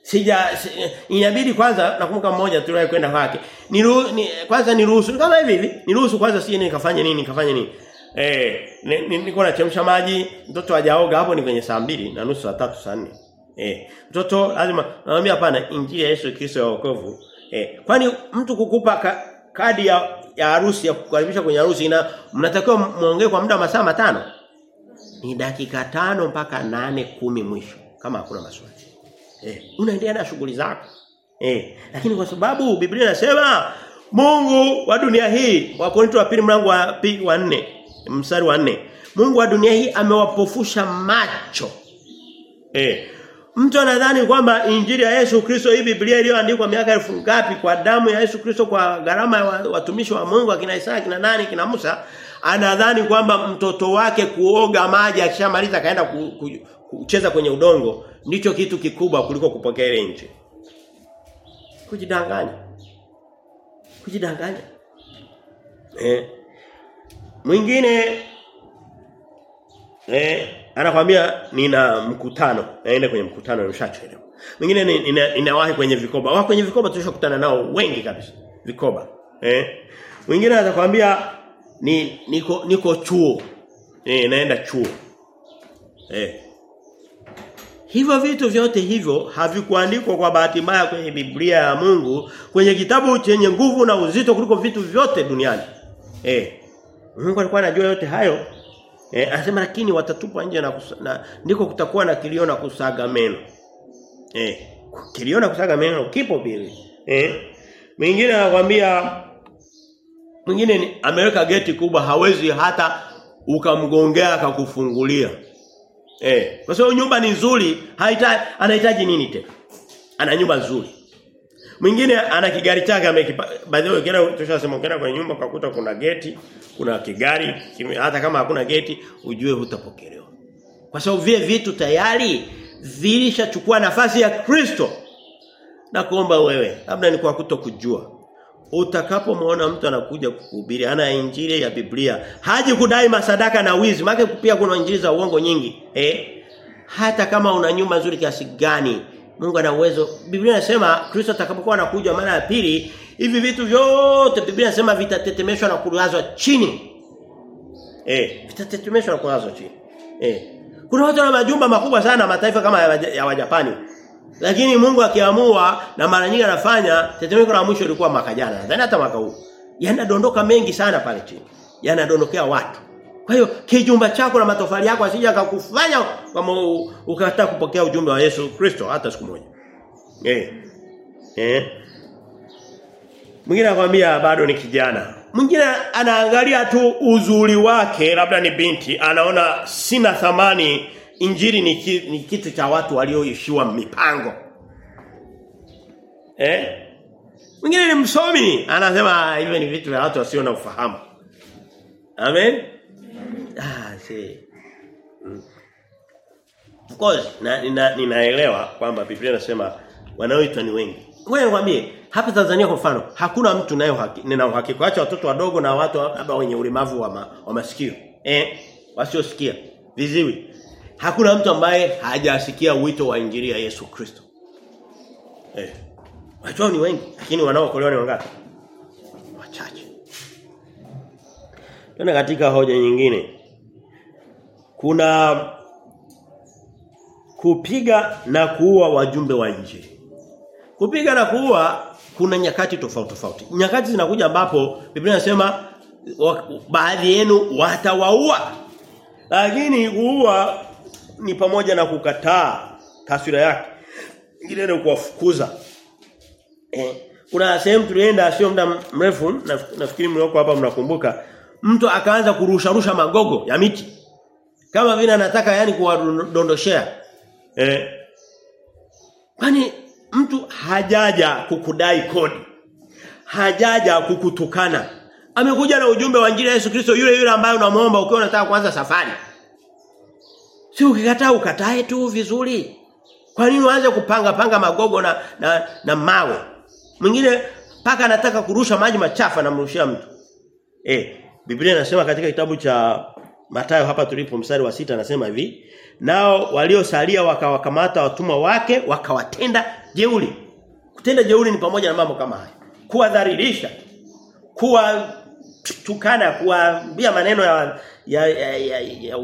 Sija si, inabidi kwanza nakumbuka mmoja tuliwahi kwenda kwake. Niru, ni, kwanza niruhusu kama hivi hivi. Niruhusu kwanza si nikafanye nini nikafanye nini. Eh, niko nachemsha maji, mtoto hajaoga hapo ni kwenye saa mbili na nusu saa tatu saa nne. Eh, mtoto lazima naambia hapana injili ya Yesu Kristo ya wokovu. Eh, kwani mtu kukupa ka, kadi ya ya harusi ya kukaribisha kwenye harusi ina mnatakiwa muongee kwa muda wa masaa matano. Ni dakika tano mpaka nane kumi mwisho kama hakuna maswali. Eh, unaendelea na shughuli zako. Eh, lakini kwa sababu Biblia inasema Mungu wa dunia hii wa Korinto wa pili mlango wa pili wa 4 mstari wa 4 Mungu wa dunia hii amewapofusha macho. Eh. Mtu anadhani kwamba injili ya Yesu Kristo hii Biblia iliyoandikwa miaka elfu ngapi kwa damu ya Yesu Kristo kwa gharama ya watumishi wa Mungu akina Isaya kina nani kina Musa anadhani kwamba mtoto wake kuoga maji akishamaliza kaenda ku, ku, kucheza kwenye udongo ndicho kitu kikubwa kuliko kupokea ile nje. Kujidanganya. Kujidanganya. Eh. Mwingine eh anakwambia nina mkutano naenda kwenye mkutano nimeshachelewa. Mwingine nina, ninawahi kwenye vikoba. Wao kwenye vikoba tulishokutana nao wengi kabisa. Vikoba. Eh. Mwingine atakwambia ni niko niko chuo. Eh naenda chuo. Eh. Hivyo vitu vyote hivyo havikuandikwa kwa bahati mbaya kwenye Biblia ya Mungu, kwenye kitabu chenye nguvu na uzito kuliko vitu vyote duniani. Eh. Mungu alikuwa anajua yote hayo. Eh, anasema lakini watatupa nje na, na ndiko kutakuwa na kilio na kusaga meno. Eh, kilio na kusaga meno kipo pili. Eh. Mwingine anakuambia mwingine ameweka geti kubwa hawezi hata ukamgongea akakufungulia. Eh, kwa sababu nyumba ni nzuri, anahitaji nini tena? Ana nyumba nzuri. Mwingine ana kigari chake amekipa by the way ukienda tushasema nyumba ukakuta kuna geti, kuna kigari, hata kama hakuna geti ujue hutapokelewa. Kwa sababu vile vitu tayari vilishachukua nafasi ya Kristo. Na kuomba wewe, labda ni kwa kutokujua. Utakapomwona mtu anakuja kukuhubiri ana injili ya Biblia, haji kudai masadaka na wizi, maana pia kuna injili za uongo nyingi. Eh? Hata kama una nyumba nzuri kiasi gani, Mungu ana uwezo. Biblia inasema Kristo atakapokuwa anakuja mara ya pili, hivi vitu vyote Biblia inasema vitatetemeshwa na kulazwa chini. Eh, vitatetemeshwa na kulazwa chini. Eh. Kuna watu wana majumba makubwa sana mataifa kama ya Wajapani. Lakini Mungu akiamua na mara nyingi anafanya tetemeko la mwisho lilikuwa mwaka jana. Nadhani hata mwaka huu. Yanadondoka mengi sana pale chini. Yanadondokea watu. Kwa hiyo kijumba chako na matofali yako asije akakufanya kama ukakataa kupokea ujumbe wa Yesu Kristo hata siku moja. Eh. Eh. Mwingine anakuambia bado ni kijana. Mwingine anaangalia tu uzuri wake labda ni binti anaona sina thamani injili ni, ki, ni kitu cha watu walioishiwa mipango. Eh? Mwingine ni msomi anasema hivyo ni vitu vya watu wasio na ufahamu. Amen. Ah, si. Mm. Of course, na, nina, ninaelewa kwamba Biblia inasema wanaoitwa ni wengi. Wewe nikwambie, hapa Tanzania kwa mfano, hakuna mtu nayo haki, nina uhakika acha watoto wadogo na watu labda wenye ulemavu wa, ma, wa masikio. Eh, wasiosikia, viziwi. Hakuna mtu ambaye hajasikia wito wa injili ya Yesu Kristo. Eh. Watu ni wengi, lakini wanaokolewa ni wangapi? Wachache. Tuna katika hoja nyingine. Kuna kupiga na kuua wajumbe wa nje. Kupiga na kuua kuna nyakati tofauti tofauti. Nyakati zinakuja ambapo Biblia inasema baadhi yenu watawaua. Lakini kuua ni pamoja na kukataa taswira yake. Ingine ni kuwafukuza. Eh, kuna sehemu tulienda sio muda mrefu nafikiri mlioko hapa mnakumbuka mtu akaanza kurusha rusha magogo ya miti. Kama vile anataka yani kuwadondoshea. Eh. Kwani mtu hajaja kukudai kodi. Hajaja kukutukana. Amekuja na ujumbe wa injili ya Yesu Kristo yule yule ambaye unamuomba ukiwa unataka kuanza safari. Si ukikataa ukatae tu vizuri. Kwa nini uanze kupanga panga magogo na na, na mawe? Mwingine paka anataka kurusha maji machafu anamrushia mtu. Eh Biblia inasema katika kitabu cha Mathayo hapa tulipo mstari wa sita anasema hivi nao waliosalia wakawakamata watumwa wake wakawatenda jeuli kutenda jeuli ni pamoja na mambo kama haya. Kuwadhalilisha kuwa tukana kuambia maneno ya ya ya, ya, ya,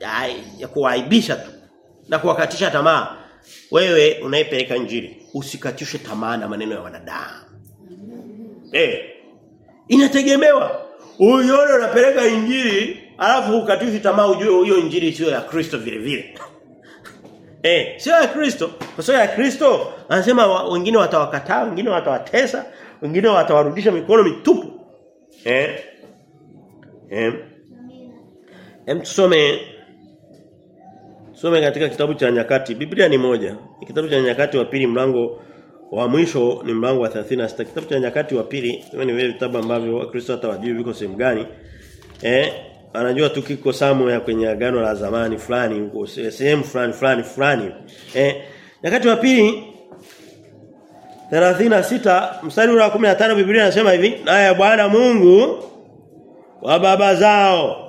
ya, ya kuwaibisha tu na kuwakatisha tamaa. Wewe unaipeleka njiri usikatishe tamaa na maneno ya wanadamu. Eh inategemewa uione unapeleka injili alafu ukatishi tamaa ujue hiyo injili sio ya Kristo vile vile Eh, sio ya Kristo. Kwa sababu ya Kristo anasema wengine watawakataa, wengine watawatesa, wengine watawarudisha mikono mitupu. Eh? Eh? Hem tusome Tusome katika kitabu cha nyakati. Biblia ni moja. Kitabu cha nyakati wa pili mlango wa mwisho ni mlango wa 36. Kitabu cha nyakati wa pili, ni vile vitabu ambavyo Wakristo hata wajui viko sehemu gani. Eh, anajua tu kiko samu ya kwenye agano la zamani fulani huko sehemu fulani fulani fulani. Eh, nyakati wa pili 36 mstari wa 15 Biblia inasema hivi, naye Bwana Mungu wa baba zao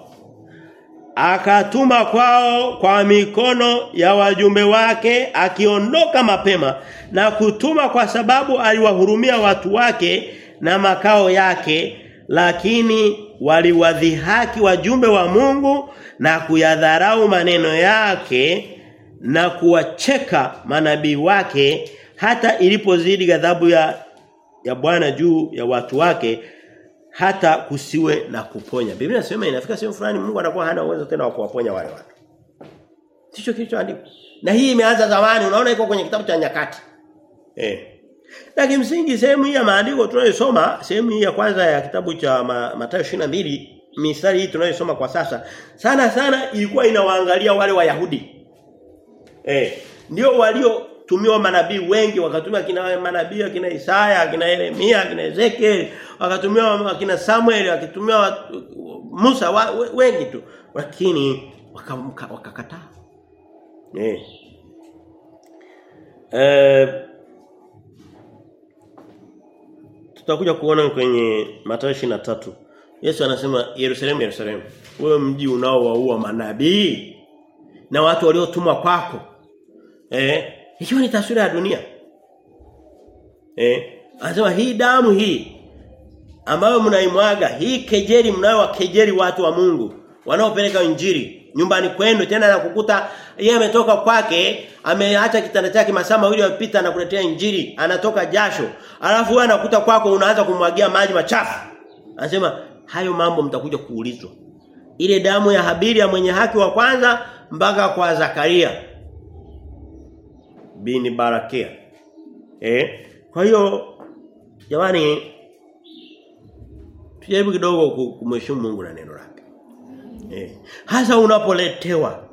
akatuma kwao kwa mikono ya wajumbe wake akiondoka mapema na kutuma kwa sababu aliwahurumia watu wake na makao yake lakini waliwadhihaki wajumbe wa Mungu na kuyadharau maneno yake na kuwacheka manabii wake hata ilipozidi ghadhabu ya ya Bwana juu ya watu wake hata kusiwe na kuponya. Biblia inasema inafika sehemu fulani Mungu anakuwa hana uwezo tena wa kuwaponya wale watu. Sicho kilichoandikwa. Na hii imeanza zamani, unaona iko kwenye kitabu cha nyakati. Eh. Na kimsingi sehemu hii ya maandiko tunayosoma, sehemu hii ya kwanza ya kitabu cha ma, Mathayo 22, mistari hii tunayosoma kwa sasa, sana sana ilikuwa inawaangalia wale Wayahudi. Eh, ndio walio tumiwa manabii wengi wakatumia kina manabii kina Isaya kina Yeremia kina Ezekiel wakatumiwa kina Samuel wakitumiwa Musa wa, wengi tu. Lakini wakakataa. Waka, waka eh eh tutakuja kuona kwenye Mathayo 23 Yesu anasema Yerusalemu Yerusalemu wewe mji unaowaua manabii na watu waliotumwa kwako. Eh ikiwa ni taswira ya dunia. Eh, anasema hii damu hii ambayo mnaimwaga, hii kejeli mnayowakejeli watu wa Mungu wanaopeleka injili nyumbani kwenu tena na kukuta yeye ametoka kwake ameacha kitanda chake masaa mawili yamepita na kuletea injili anatoka jasho alafu wewe anakuta kwako unaanza kumwagia maji machafu. Anasema hayo mambo mtakuja kuulizwa. Ile damu ya Habili ya mwenye haki wa kwanza mpaka kwa Zakaria bin Barakia. Eh? Kwa hiyo jamani tujaribu kidogo kumheshimu Mungu na neno lake. Eh. Hasa unapoletewa.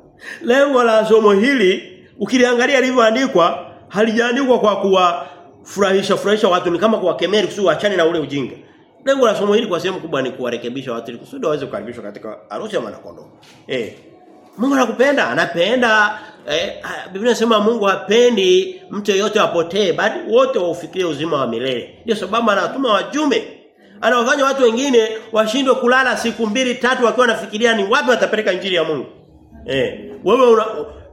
Lengo la somo hili ukiliangalia lilivyoandikwa halijaandikwa kwa kuwafurahisha furahisha watu ni kama kuwakemea kusudi waachane na ule ujinga. Lengo la somo hili kwa sehemu kubwa ni kuwarekebisha watu ili kusudi waweze kukaribishwa katika harusi ya mwana kondoo. Eh. Mungu anakupenda, anapenda eh, Biblia inasema Mungu hapendi mtu yeyote apotee, bali wote waufikie uzima wa milele. Ndio sababu anatuma wajume Anawafanya watu wengine washindwe kulala siku mbili tatu wakiwa wanafikiria ni wapi watapeleka injili ya Mungu. Eh, wewe una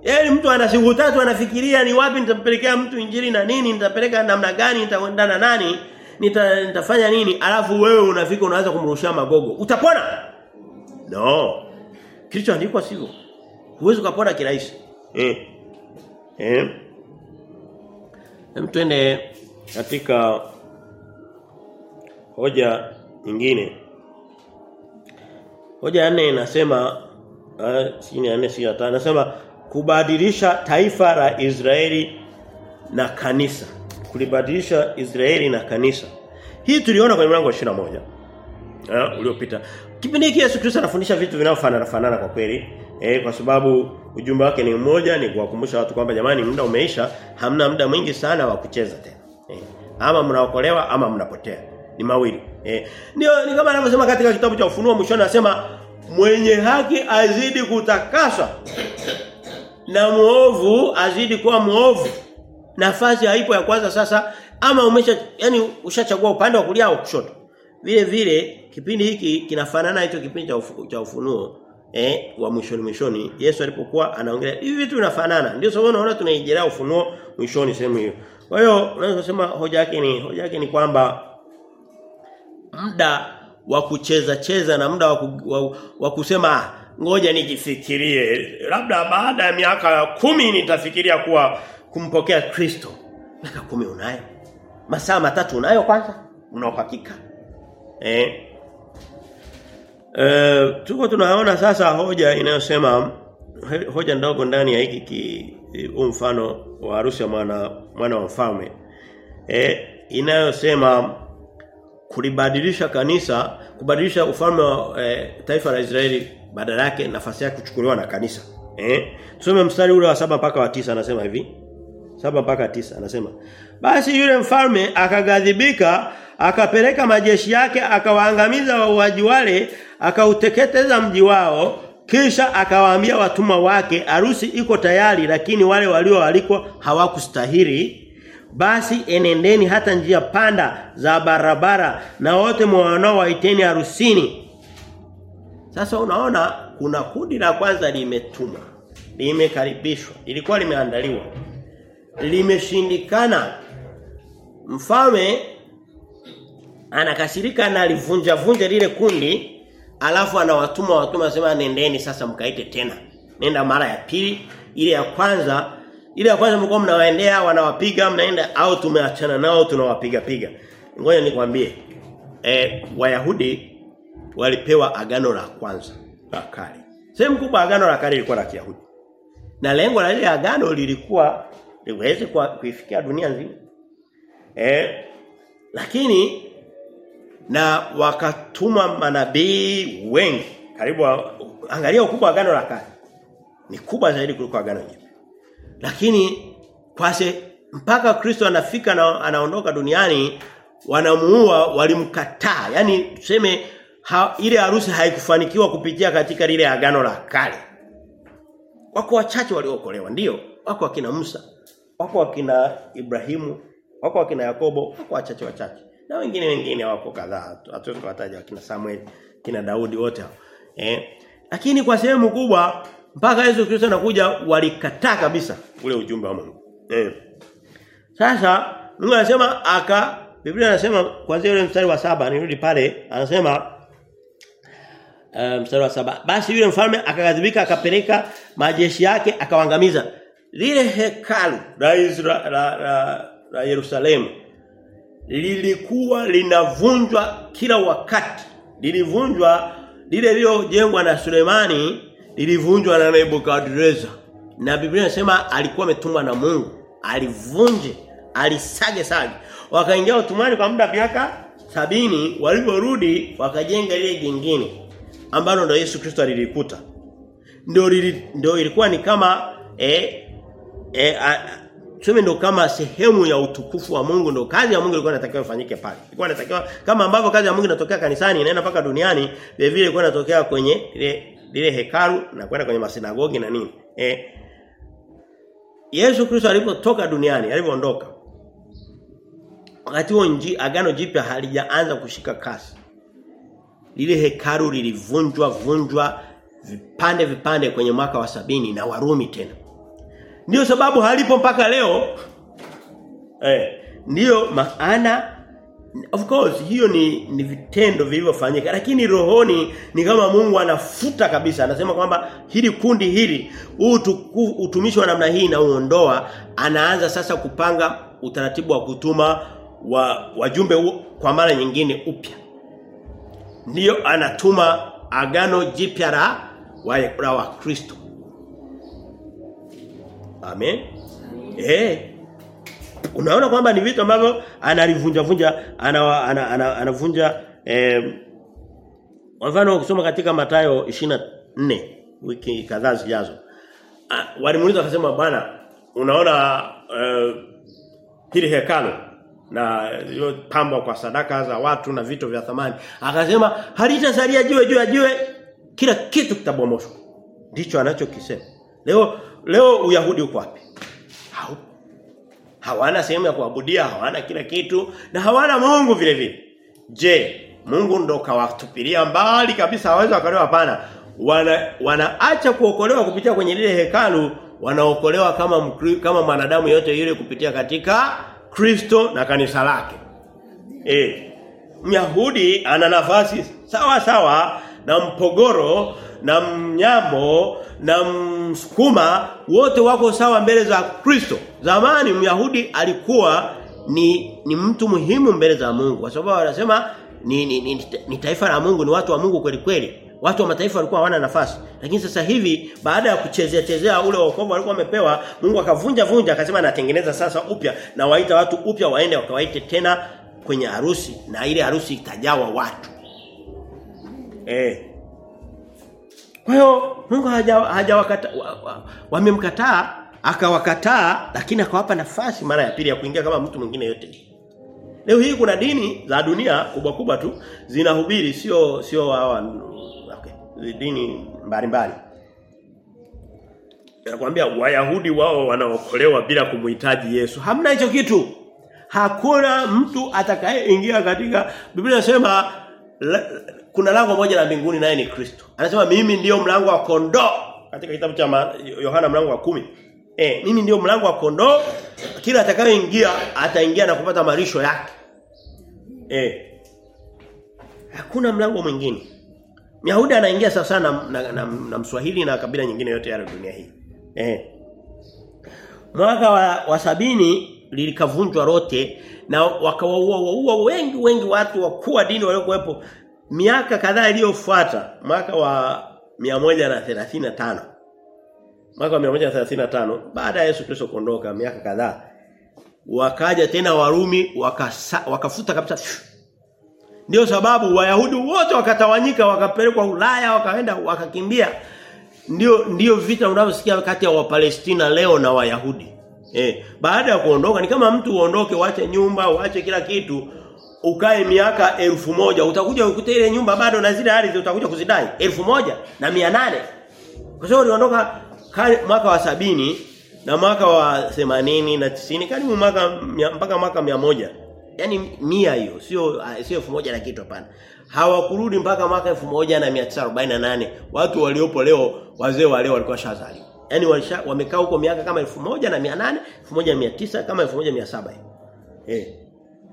Yaani mtu ana siku tatu anafikiria ni wapi nitampelekea mtu injili na nini, nitapeleka namna gani, nitakwenda na nani, nita, nitafanya nini, alafu wewe unafika unaanza kumrushia magogo. Utapona? No. Kilichoandikwa sivyo. Huwezi kupona kirahisi. Eh. Eh. Hem twende katika hoja nyingine. Hoja ya 4 inasema eh chini ya 4 si ya inasema kubadilisha taifa la Israeli na kanisa. Kulibadilisha Israeli na kanisa. Hii tuliona kwenye mlango wa 21. Eh, uliopita. Kipindi hiki Yesu Kristo anafundisha vitu vinavyofanana fanana kwa kweli. Eh, kwa sababu ujumbe wake ni mmoja ni kuwakumbusha watu kwamba jamani muda umeisha, hamna muda mwingi sana wa kucheza tena. Eh, ama mnaokolewa ama mnapotea. Ni mawili. Eh, ndio ni kama anavyosema katika kitabu cha Ufunuo mwishoni anasema mwenye haki azidi kutakaswa na muovu azidi kuwa muovu. Nafasi haipo ya kwanza sasa ama umesha yani ushachagua upande wa kulia au kushoto. Vile vile kipindi hiki kinafanana hicho kipindi cha, ufu, cha ufunuo eh wa mwishoni mwishoni Yesu alipokuwa anaongelea hivi vitu vinafanana. Ndio sababu unaona tunaijelea ufunuo mwishoni sehemu hiyo. Kwa hiyo unaweza kusema hoja yake ni hoja yake ni kwamba muda wa kucheza cheza na muda wa, ku, wa, wa kusema ngoja nijifikirie. Labda baada ya miaka kumi nitafikiria kuwa kumpokea Kristo. Miaka kumi unayo? Masaa matatu unayo kwanza? Una uhakika? Eh Eh tuko tunaona sasa hoja inayosema hoja ndogo ndani ya hiki ki, mfano wa harusi ya mwana mwana wa mfalme. Eh inayosema kulibadilisha kanisa kubadilisha ufalme wa e, taifa la Israeli badala yake nafasi yake kuchukuliwa na kanisa. Eh tusome mstari ule wa saba mpaka wa tisa anasema hivi. Saba mpaka tisa anasema basi yule mfalme akagadhibika akapeleka majeshi yake akawaangamiza wauaji wale akauteketeza mji wao. Kisha akawaambia watumwa wake harusi iko tayari lakini wale walioalikwa hawakustahili. Basi enendeni hata njia panda za barabara na wote mwanao waiteni harusini. Sasa unaona kuna kundi la kwanza limetumwa limekaribishwa ilikuwa limeandaliwa limeshindikana. Mfalme anakasirika na alivunja vunja lile kundi alafu anawatuma watuma sema nendeni sasa mkaite tena. Nenda mara ya pili ile ya kwanza ile ya kwanza mlikuwa mnawaendea wanawapiga mnaenda au tumeachana nao tunawapiga piga ngoja nikwambie eh wayahudi walipewa agano la kwanza la kale. Sehemu kubwa agano la kale lilikuwa la Kiyahudi. Na lengo la ile agano lilikuwa liweze kuifikia dunia nzima. Eh lakini na wakatuma manabii wengi. Karibu angalia ukubwa wa agano la kale. Ni kubwa zaidi kuliko agano jipya. Lakini kwase mpaka Kristo anafika na anaondoka duniani wanamuua walimkataa. Yani tuseme ha, ile harusi haikufanikiwa kupitia katika lile agano la kale. Wako wachache waliookolewa ndio. Wako akina Musa wako akina Ibrahimu wako akina Yakobo wako wachache wachache na wengine wengine wako kadhaa hatuwezi kuwataja kina Samuel kina Daudi wote hao. Eh? Lakini kwa sehemu kubwa mpaka Yesu Kristo anakuja walikataa kabisa ule ujumbe wa Mungu. Eh? Sasa Mungu anasema aka Biblia anasema kuanzia ule mstari wa saba nirudi pale anasema uh, mstari wa saba basi yule mfalme akagadhibika akapeleka majeshi yake akawaangamiza lile hekalu la Israeli la, la, la Yerusalemu lilikuwa linavunjwa kila wakati. Lilivunjwa lile lililojengwa na Sulemani lilivunjwa na Nebukadreza. Na Biblia inasema alikuwa ametumwa na Mungu. Alivunje alisage sage. Wakaingia utumwani kwa muda miaka sabini waliporudi wakajenga lile jingine ambalo ndo Yesu Kristo alilikuta. Ndio ndio ilikuwa ni kama eh eh tuseme ndo kama sehemu ya utukufu wa Mungu ndo kazi ya Mungu ilikuwa inatakiwa ifanyike pale. Ilikuwa inatakiwa kama ambavyo kazi ya Mungu inatokea kanisani inaenda mpaka duniani, vile vile ilikuwa inatokea kwenye ile ile hekalu na kwenda kwenye masinagogi na nini. Eh Yesu Kristo alipotoka duniani, alipoondoka wakati huo nji agano jipya halijaanza kushika kasi. Lile hekalu lilivunjwa vunjwa vipande vipande kwenye mwaka wa sabini na Warumi tena. Ndiyo sababu halipo mpaka leo. Eh, ndiyo maana of course hiyo ni ni vitendo vilivyofanyika. Lakini rohoni ni kama Mungu anafuta kabisa. Anasema kwamba hili kundi hili utumishi wa namna hii na uondoa anaanza sasa kupanga utaratibu wa kutuma wa wajumbe kwa mara nyingine upya. Ndiyo anatuma agano jipya la wa Kristo Amen. Eh. Unaona kwamba ni vitu ambavyo analivunja vunja anavunja ana, ana, ana eh mfano ukisoma katika Mathayo 24 wiki kadhaa zijazo. Walimuuliza akasema bwana unaona uh, hili hekalu na pamba kwa sadaka za watu na vitu vya thamani. Akasema halitasalia jiwe juu ya jiwe kila kitu kitabomoshwa. Ndicho anachokisema. Leo leo Uyahudi uko wapi? Haupo. Hawana sehemu ya kuabudia, hawana kila kitu na hawana Mungu vile vile. Je, Mungu ndo kawatupilia mbali kabisa hawezi wakalewa hapana. Wana wanaacha kuokolewa kupitia kwenye lile hekalu, wanaokolewa kama mkri, kama mwanadamu yote yule kupitia katika Kristo na kanisa lake. Eh. Myahudi ana nafasi sawa sawa na mpogoro na mnyambo na msukuma wote wako sawa mbele za Kristo. Zamani Myahudi alikuwa ni ni mtu muhimu mbele za Mungu kwa sababu wanasema ni, ni, ni, ni taifa la Mungu ni watu wa Mungu kweli kweli Watu wa mataifa walikuwa hawana nafasi. Lakini sasa hivi baada ya kuchezea chezea ule wokovu walikuwa wamepewa, Mungu akavunja vunja akasema natengeneza sasa upya na waita watu upya waende wakawaite tena kwenye harusi na ile harusi itajawa watu. Eh. Kwa hiyo Mungu hajawakata wamemkataa wa, wa akawakataa lakini akawapa nafasi mara ya pili ya kuingia kama mtu mwingine yote. Leo hii kuna dini za dunia kubwa kubwa tu zinahubiri sio sio hawa okay, dini mbalimbali. Nakwambia Wayahudi wao wanaokolewa bila kumhitaji Yesu. Hamna hicho kitu. Hakuna mtu atakayeingia katika Biblia inasema kuna lango moja la mbinguni naye ni Kristo. Anasema mimi ndiyo mlango wa kondoo katika kitabu cha Yohana mlango wa kumi Eh, mimi ndiyo mlango wa kondoo. Kila atakayeingia ataingia na kupata malisho yake. Eh. Hakuna mlango mwingine. Myahudi anaingia sawa sana na, na, na, na Mswahili na kabila nyingine yote ya dunia hii. Eh. Mwaka wa, wa sabini lilikavunjwa rote na wakawaua waua wengi wengi watu wakuu wa dini waliokuwepo miaka kadhaa iliyofuata mwaka wa 135 mwaka wa 135 baada ya Yesu Kristo kuondoka miaka kadhaa wakaja tena Warumi wakasa, wakafuta kabisa ndio sababu Wayahudi wote wakatawanyika wakapelekwa Ulaya wakaenda wakakimbia. Ndio ndio vita unavyosikia kati ya Wapalestina leo na Wayahudi. Eh baada ya kuondoka ni kama mtu uondoke uache nyumba uache kila kitu ukae miaka elfu moja utakuja ukute ile nyumba bado na zile ardhi utakuja kuzidai elfu moja na mia nane. Kwa sababu uliondoka mwaka wa sabini na mwaka wa themanini na tisini karibu mwaka mpaka mwaka mia moja. Yani mia hiyo sio sio elfu moja na kitu hapana. Hawakurudi mpaka mwaka elfu moja na mia tisa arobaini na nane. Watu waliopo leo wazee wa leo walikuwa shazali yani wamekaa huko miaka kama elfu moja na mia nane elfu moja mia tisa kama elfu moja mia saba eh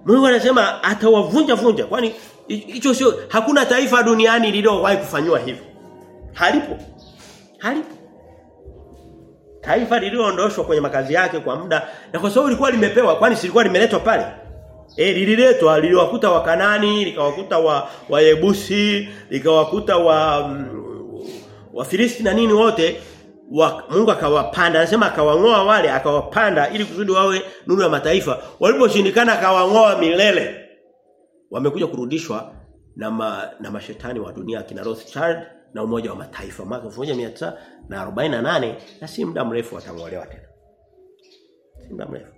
Mungu anasema atawavunja vunja kwani hicho sio hakuna taifa duniani lililowahi kufanywa hivyo. Halipo. Halipo. Taifa lililoondoshwa kwenye makazi yake kwa muda na kwa sababu lilikuwa limepewa kwani silikuwa limeletwa pale. Eh lililetwa liliwakuta wa Kanani, likawakuta wa Wayebusi, likawakuta wa mm, wa Filisti na nini wote wa, Mungu akawapanda anasema akawangoa wale akawapanda ili kusudi wawe nuru ya mataifa. Waliposhindikana akawang'oa milele. Wamekuja kurudishwa na ma, na mashetani wa dunia kina Rothschild na umoja wa mataifa. Mwaka 1948 na si muda mrefu watang'olewa tena. Si muda mrefu.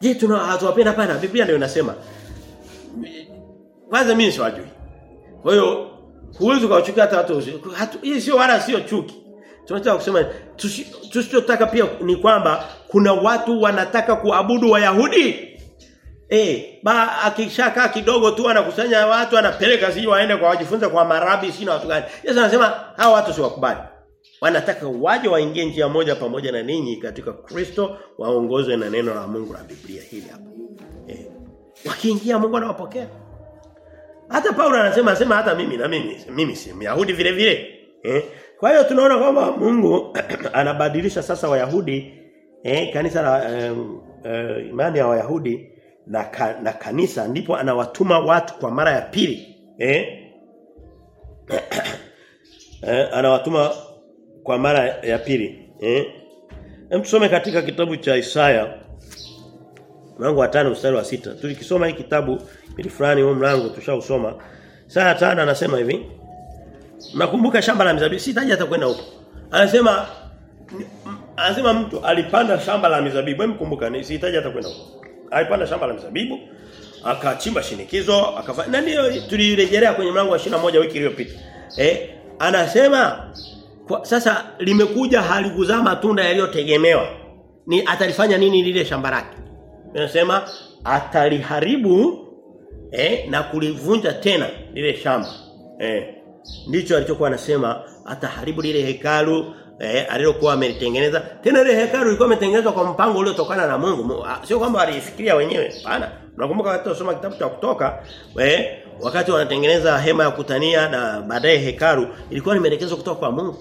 Je tuna hatuwapenda? Pana Biblia ndio inasema. Kwanza mimi siwajui. Kwa hiyo huwezi kuwachukia hata watu. Hii sio wala sio chuki tunataka kusema tusichotaka pia ni kwamba kuna watu wanataka kuabudu wayahudi. Eh ba akishakaa kidogo tu anakusanya watu anapeleka siji waende kwa wajifunza kwa marabi sina watu gani. Yesu anasema hawa watu siwakubali. Wanataka waje waingie njia moja pamoja na ninyi katika Kristo waongozwe na neno la Mungu la Biblia hili hapa. Eh wakiingia Mungu anawapokea. Hata Paulo anasema anasema hata mimi na mimi mimi si Myahudi vile vile. Eh kwa hiyo tunaona kwamba Mungu anabadilisha sasa Wayahudi eh kanisa la eh, eh, imani ya Wayahudi na, ka, na kanisa ndipo anawatuma watu kwa mara ya pili eh? Eh anawatuma kwa mara ya pili eh? Tusome katika kitabu cha Isaya mlango wa 5 mstari wa sita. Tulikisoma hii kitabu ili fulani huo mlango tushausoma. Saa 5 anasema hivi Nakumbuka shamba la mizabibu sitaji hata kwenda huko. Anasema anasema mtu alipanda shamba la mizabibu. Hebu kumbuka sihitaji hata kwenda huko. Alipanda shamba la mizabibu, akachimba shinikizo, akafanya na ndio tulirejelea kwenye mlango wa 21 wiki iliyopita. Eh, anasema kwa, sasa limekuja halikuzaa matunda yaliyotegemewa. Ni atalifanya nini lile shamba lake? Anasema ataliharibu eh na kulivunja tena lile shamba. Eh ndicho alichokuwa anasema ataharibu lile hekalu eh alilokuwa amelitengeneza. Tena ile hekalu ilikuwa imetengenezwa kwa mpango uliotokana na Mungu. Sio kwamba alifikiria wenyewe. Hapana. Unakumbuka wakati tunasoma kitabu cha kutoka eh wakati wanatengeneza hema ya kutania na baadaye hekalu ilikuwa limeelekezwa kutoka kwa Mungu.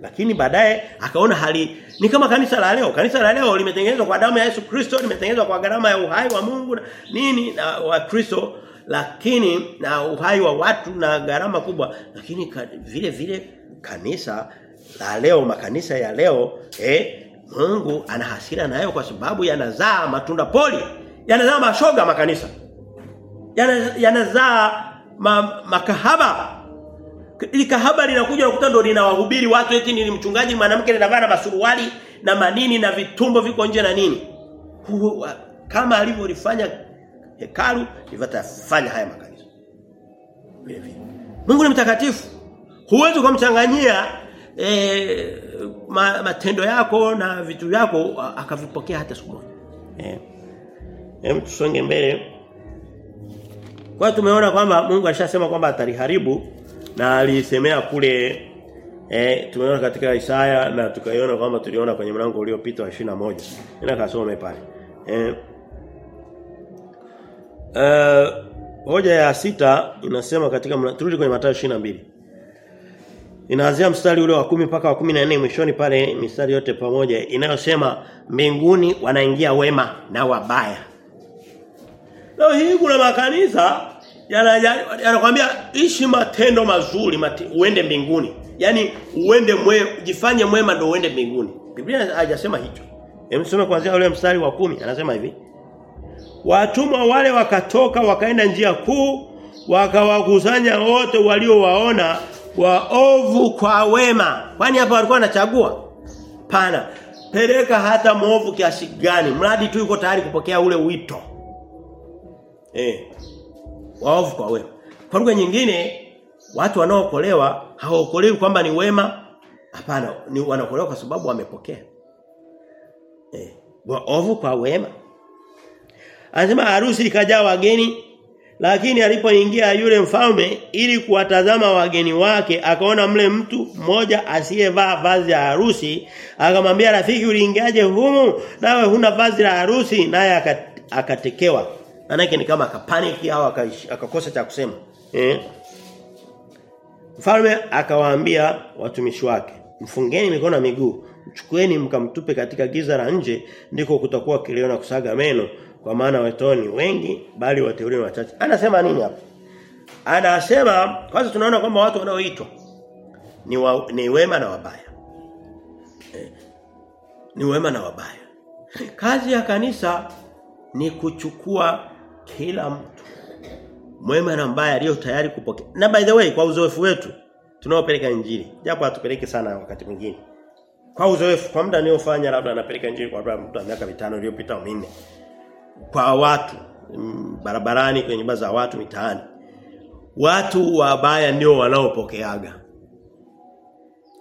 Lakini baadaye akaona hali ni kama kanisa la leo. Kanisa la leo limetengenezwa kwa damu ya Yesu Kristo limetengenezwa kwa gharama ya uhai wa Mungu nini na wa Kristo lakini na uhai wa watu na gharama kubwa lakini ka, vile vile kanisa la leo makanisa ya leo eh Mungu ana hasira nayo kwa sababu yanazaa matunda poli yanazaa mashoga makanisa yanazaa ma, makahaba. Ili kahaba linakuja nakuta ndo linawahubiri watu eti ni mchungaji mwanamke anavaa na masuruali na manini na vitumbo viko nje na nini. Kama alivyolifanya hekalu ndivyo atafanya haya makanisa vile vile. Mungu ni mtakatifu. Huwezi kumchanganyia e, ma, matendo yako na vitu vyako akavipokea hata siku moja. Eh hem tusonge mbele. Kwa tumeona kwamba Mungu alishasema kwamba ataliharibu na alisemea kule eh tumeona katika Isaya na tukaiona kwamba tuliona kwenye mlango uliopita wa 21 nenda kasome pale. Eh Uh, hoja ya sita inasema katika turudi kwenye Mathayo 22. Inaanzia mstari ule wa kumi mpaka wa kumi na nne mwishoni pale mistari yote pamoja inayosema mbinguni wanaingia wema na wabaya. Leo hii kuna makanisa yanakwambia ishi matendo mazuri mate, uende mbinguni. Yaani uende mwe, jifanye mwema ndio uende mbinguni. Biblia haijasema hicho. Hem tusome kuanzia ule mstari wa kumi anasema hivi. Watumwa wale wakatoka wakaenda njia kuu wakawakusanya wote waliowaona waovu kwa wema. Kwani hapa walikuwa wanachagua? Pana. Peleka hata mwovu kiasi gani, mradi tu yuko tayari kupokea ule wito. Eh. Waovu kwa wema. Kwa lugha nyingine watu wanaokolewa hawaokolewi kwamba ni wema. Hapana, ni wanaokolewa kwa sababu wamepokea. Eh. Waovu kwa wema. Anasema harusi ikajaa wageni lakini alipoingia yule mfalme ili kuwatazama wageni wake akaona mle mtu mmoja asiyevaa vazi la harusi akamwambia rafiki uliingiaje humu? Nawe huna vazi la harusi. Naye akatekewa. Manake ni kama akapaniki au akakosa cha kusema. Eh? Mfalme akawaambia watumishi wake mfungeni mikono na miguu chukueni mkamtupe katika giza la nje ndiko kutakuwa kilio na kusaga meno kwa maana watoto ni wengi bali wateuliwa wachache. Anasema nini hapa? Anasema kwanza tunaona kwamba watu wanaoitwa ni wa, ni wema na wabaya. Eh, ni wema na wabaya. Kazi ya kanisa ni kuchukua kila mtu mwema na mbaya aliyo tayari kupokea. Na by the way kwa uzoefu wetu tunaopeleka injili japo hatupeleki sana wakati mwingine. Kwa uzoefu kwa muda niofanya labda napeleka injili kwa mtu miaka mitano iliyopita au minne kwa watu barabarani kwenye nyumba za watu mitaani. Watu wabaya ndio wanaopokeaga.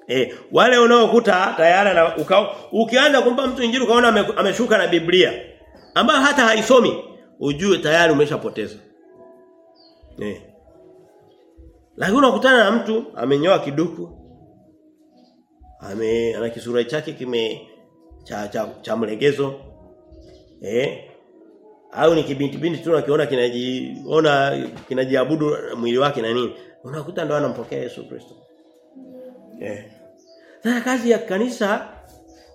Eh wale unaokuta tayari na uka, ukianza kumpa mtu injili ukaona ameshuka na Biblia ambayo hata haisomi ujue tayari umeshapoteza. Eh lakini unakutana na mtu amenyoa kiduku ame ana kisura chake kime cha cha, cha mlegezo. Eh au ni kibinti binti tu unakiona kinajiona kinajiabudu mwili wake na nini unakuta ndo anampokea Yesu Kristo. Eh. Na kazi ya kanisa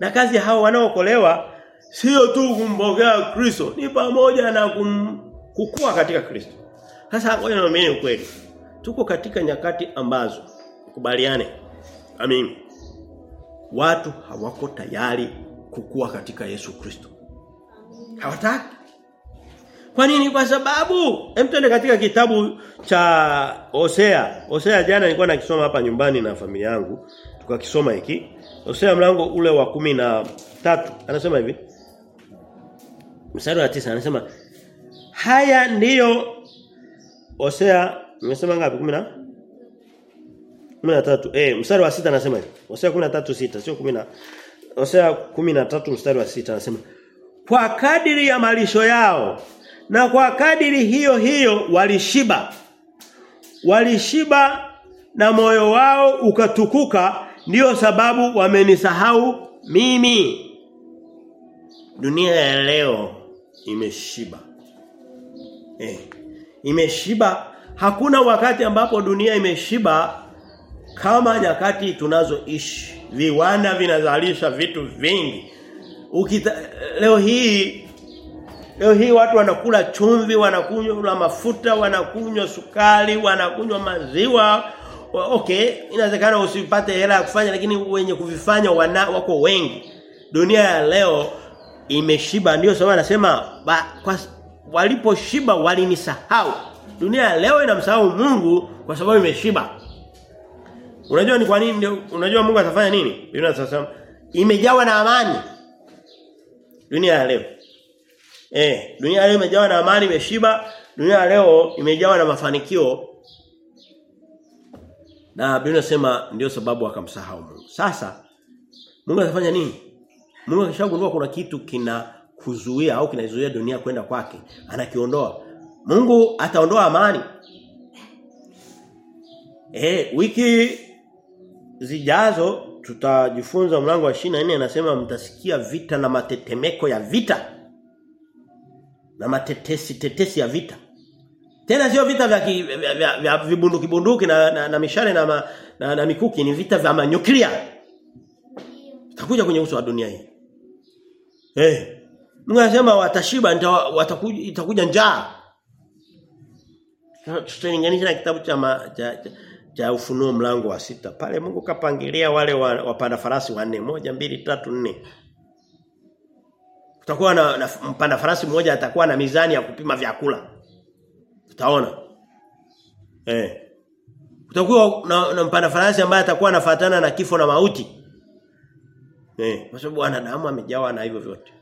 na kazi ya hao wanaokolewa sio tu kumpokea Kristo ni pamoja na kum, kukua katika Kristo. Sasa ngoja niamini ukweli. Tuko katika nyakati ambazo kubaliane amini watu hawako tayari kukua katika Yesu Kristo. Hawataki kwa nini? Kwa sababu hem twende katika kitabu cha Hosea. Hosea jana nilikuwa nakisoma hapa nyumbani na familia yangu. Tukakisoma hiki. Hosea mlango ule wa kumi na tatu anasema hivi. Mstari wa tisa anasema haya ndiyo Hosea nimesema ngapi 10 na 13 eh mstari wa sita anasema hivi. Hosea 13 sita sio 10 Hosea 13 mstari wa sita anasema kwa kadiri ya malisho yao na kwa kadiri hiyo hiyo walishiba. Walishiba na moyo wao ukatukuka ndio sababu wamenisahau mimi. Dunia ya leo imeshiba. Eh imeshiba. Hakuna wakati ambapo dunia imeshiba kama nyakati tunazoishi. Viwanda vinazalisha vitu vingi. Ukita, leo hii Leo hii watu wanakula chumvi, wanakunywa mafuta, wanakunywa sukari, wanakunywa maziwa. Okay, inawezekana usipate hela ya kufanya lakini wenye kuvifanya wana, wako wengi. Dunia ya leo imeshiba ndio sababu anasema waliposhiba walinisahau. Dunia ya leo inamsahau Mungu kwa sababu imeshiba. Unajua ni kwa nini unajua Mungu atafanya nini? Biblia inasema imejawa na amani. Dunia ya leo. Eh, dunia leo imejawa na amani, imeshiba. Dunia leo imejawa na mafanikio. Na Biblia inasema ndio sababu akamsahau Mungu. Sasa Mungu anafanya nini? Mungu akishagundua kuna kitu kina kuzuia au kinaizuia dunia kwenda kwake, anakiondoa. Mungu ataondoa amani. Eh, wiki zijazo tutajifunza mlango wa 24 anasema mtasikia vita na matetemeko ya vita. Na matetesi tetesi ya vita. Tena sio vita vya, ki, vya, vya, vya vibunduki bunduki na, na, na mishale na, na, na mikuki ni vita vya manyuklia. Takuja kwenye uso wa dunia hii. Eh. Mungu anasema watashiba watakuja itakuja njaa. Tutalinganisha na kitabu cha, ma, cha, cha cha ufunuo mlango wa sita pale Mungu kapangilia wale wapanda farasi wanne moja mbili tatu nne kutakuwa na, na mpanda farasi mmoja atakuwa na mizani ya kupima vyakula. Utaona eh. Kutakuwa na, na mpanda farasi ambaye atakuwa anafuatana na kifo na mauti. Eh kwa sababu wanadamu amejawa na hivyo vyote.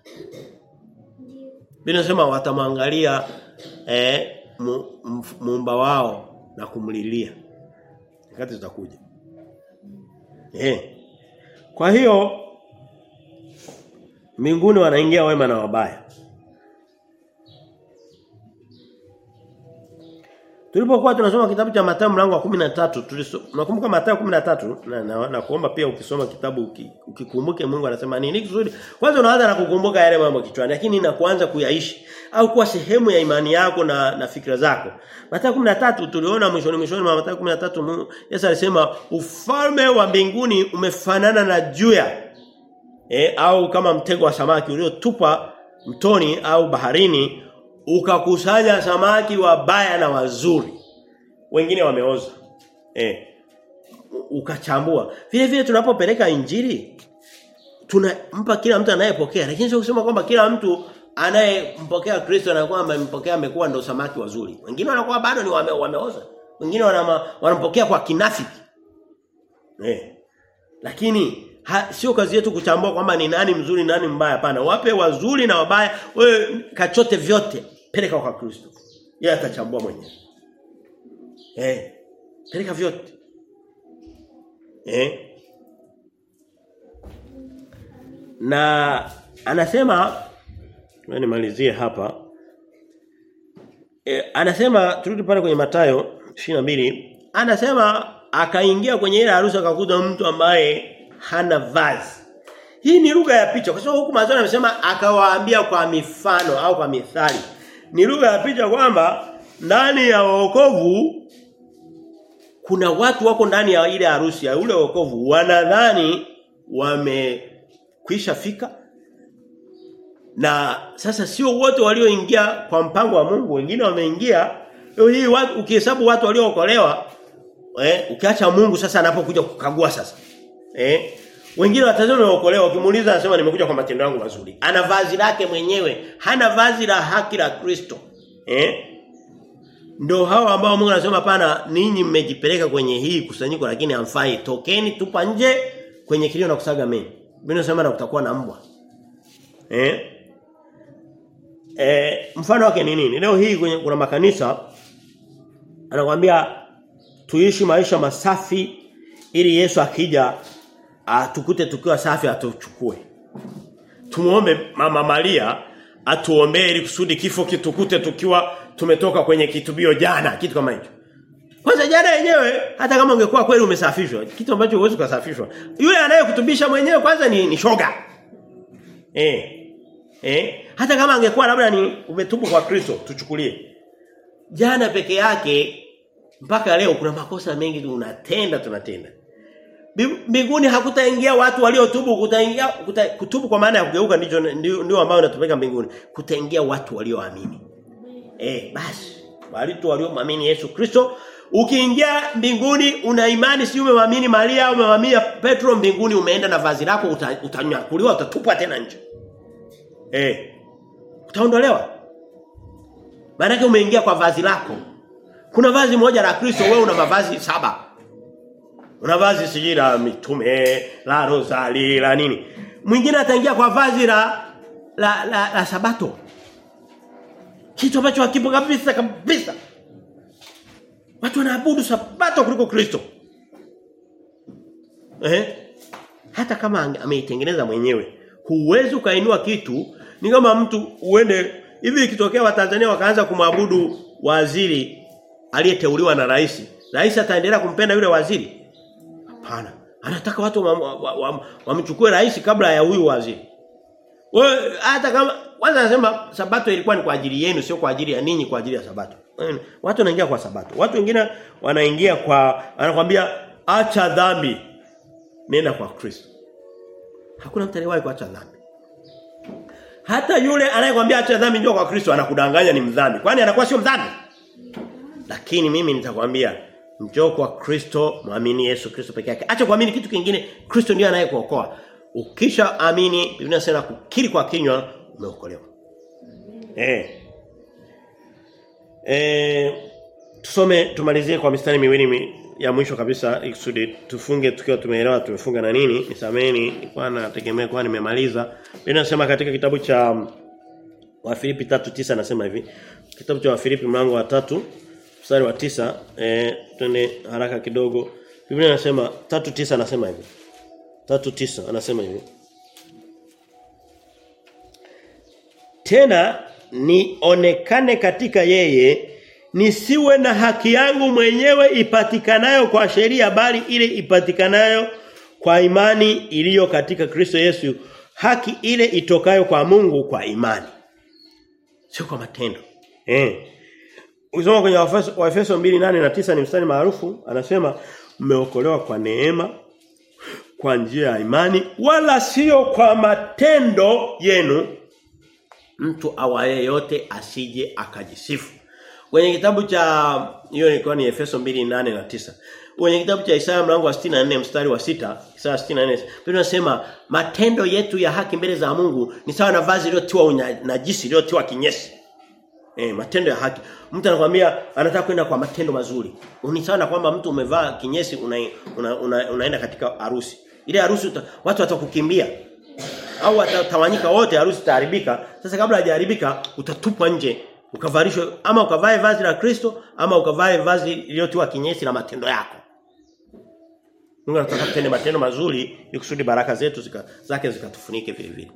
Biblia inasema watamwangalia eh muumba wao na kumlilia. Wakati zitakuja. Eh. Kwa hiyo mbinguni wanaingia wema na wabaya. Tulipokuwa tunasoma kitabu cha Mathayo mlango wa 13, tulisoma Unakumbuka Mathayo 13 na, na, na kuomba pia ukisoma kitabu uki, ukikumbuke Mungu anasema nini kizuri. Kwanza unaanza na kukumbuka yale mambo kichwani lakini na kuanza kuyaishi au kuwa sehemu ya imani yako na na fikra zako. Mathayo 13 tuliona mwishoni mwishoni mwa Mathayo 13 Yesu alisema ufalme wa mbinguni umefanana na juya e, au kama mtego wa samaki uliotupa mtoni au baharini ukakusanya samaki wabaya na wazuri. Wengine wameoza. Eh. Ukachambua. Vile vile tunapopeleka injili tunampa kila mtu anayepokea lakini sio kusema kwamba kila mtu anayempokea Kristo na kwamba amempokea amekuwa ndo samaki wazuri. Wengine wanakuwa bado ni wame, wameoza. Wengine wanampokea kwa kinafiki. Eh. Lakini sio kazi yetu kuchambua kwamba ni nani mzuri nani mbaya hapana. Wape wazuri na wabaya, wewe kachote vyote peleka kwa Kristo. Yeye atachambua mwenyewe. Eh. Peleka vyote. Eh. Na anasema nimalizie hapa. E, anasema turudi pale kwenye Matayo 22 anasema akaingia kwenye ile harusi akakuta mtu ambaye hana vazi. Hii ni lugha ya picha kwa sababu huku mazana amesema akawaambia kwa mifano au kwa mithali. Ni lugha ya picha kwamba ndani ya wokovu kuna watu wako ndani ya ile harusi ya ule wokovu wanadhani wamekwisha fika na sasa sio wote walioingia kwa mpango wa Mungu wengine wameingia leo hii watu ukihesabu watu waliookolewa eh ukiacha Mungu sasa anapokuja kukagua sasa eh? Wengine watazama waokolewa ukimuuliza anasema nimekuja kwa matendo yangu mazuri. Ana vazi lake mwenyewe hana vazi la haki la Kristo. Eh? Ndio hao ambao Mungu anasema pana ninyi mmejipeleka kwenye hii kusanyiko lakini hamfai. Tokeni tupa nje kwenye kilio na kusaga meno. Biblia inasema na kutakuwa na mbwa. Eh? Eh, mfano wake ni nini? Leo hii kwenye kuna makanisa anakuambia tuishi maisha masafi ili Yesu akija atukute tukiwa safi atuchukue. Tumuombe Mama Maria atuombee ili kusudi kifo kitukute tukiwa tumetoka kwenye kitubio jana, kitu kama hicho. Kwanza jana yenyewe hata kama ungekuwa kweli umesafishwa, kitu ambacho huwezi kusafishwa. Yule anayekutubisha mwenyewe kwanza ni, ni shoga. Eh. Eh? Hata kama angekuwa labda ni umetubu kwa Kristo tuchukulie. Jana peke yake mpaka leo kuna makosa mengi tunatenda tunatenda. Mbinguni hakutaingia watu waliotubu, kutaingia kuta, kutubu kwa maana ya kugeuka ndio, ndio ambao unatupeka mbinguni. Kutaingia watu walioamini. Eh, basi wale tu walioamini Yesu Kristo Ukiingia mbinguni una imani si umemwamini Maria au umemwamini Petro mbinguni umeenda na vazi lako utanyakuliwa uta utatupwa tena nje. Eh. Utaondolewa. Maana umeingia kwa vazi lako. Kuna vazi moja la Kristo wewe una mavazi saba. Una vazi sijui la mitume, la rosali, la nini. Mwingine ataingia kwa vazi la la, la, la sabato. Kitu ambacho hakipo kabisa kabisa. Watu wanaabudu sabato kuliko Kristo. Eh? Hata kama ameitengeneza mwenyewe, huwezi ukainua kitu ni kama mtu uende hivi ikitokea Watanzania wakaanza kumwabudu waziri aliyeteuliwa na rais. Rais ataendelea kumpenda yule waziri? Hapana. Anataka watu wamchukue wa, wa, wa wa rais kabla ya huyu waziri. Wewe hata kama kwanza anasema sabato ilikuwa ni kwa ajili yenu sio kwa ajili ya ninyi kwa ajili ya sabato. Watu wanaingia kwa sabato. Watu wengine wanaingia kwa anakuambia acha dhambi. Nenda kwa Kristo. Hakuna mtu aliyewahi kuacha dhambi. Hata yule anayekwambia acha dhambi njoo kwa Kristo anakudanganya ni mdhambi. Kwani anakuwa sio mdhambi? Lakini mimi nitakwambia njoo kwa Kristo, muamini Yesu Kristo peke yake. Acha kuamini kitu kingine, Kristo ndiye anayekuokoa. Ukisha amini, Biblia inasema kukiri kwa kinywa umeokolewa. Eh. Eh tusome tumalizie kwa mistari miwili mi, ya mwisho kabisa ikusudi tufunge tukiwa tumeelewa tumefunga na nini. Nisameni nilikuwa nategemea kwa nimemaliza. Biblia inasema katika kitabu cha Wafilipi 3:9 nasema hivi. Kitabu cha Wafilipi mlango wa tatu mstari wa tisa eh twende haraka kidogo. Biblia inasema 3:9 anasema hivi. 3:9 anasema hivi. Tena nionekane katika yeye nisiwe na haki yangu mwenyewe ipatikanayo kwa sheria bali ile ipatikanayo kwa imani iliyo katika Kristo Yesu haki ile itokayo kwa Mungu kwa imani sio kwa matendo eh Ukisoma kwenye Waefeso 2:8 na 9 ni mstari maarufu anasema mmeokolewa kwa neema kwa njia ya imani wala sio kwa matendo yenu mtu awaye yote asije akajisifu Kwenye kitabu cha hiyo ilikuwa ni Efeso 2:8 na 9. Kwenye kitabu cha Isaya mlango wa 64 mstari wa 6, Isaya 64. Biblia inasema matendo yetu ya haki mbele za Mungu ni sawa na vazi lililotiwa najisi, lililotiwa kinyesi. Eh, matendo ya haki. Mtu anakuambia anataka kwenda kwa matendo mazuri. Ni sawa kwamba mtu umevaa kinyesi una, una, una, unaenda katika harusi. Ile harusi watu watakukimbia. Au watatawanyika wote harusi itaharibika. Sasa kabla hajaharibika utatupwa nje Ukavarishwe ama ukavae vazi la Kristo ama ukavae vazi lililotiwa kinyesi na matendo yako. Mungu anataka tutende matendo mazuri ili kusudi baraka zetu zika, zake zikatufunike vile vile.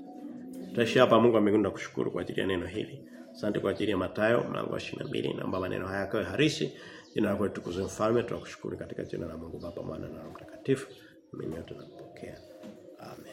Tutaishi hapa Mungu amegunda kushukuru kwa ajili ya neno hili. Asante kwa ajili ya Mathayo mlango wa 22 naomba maneno haya yakawe harisi. Jina lako litukuzwe mfalme tunakushukuru katika jina la Mungu Baba Mwana na Roho Mtakatifu. Mimi yote.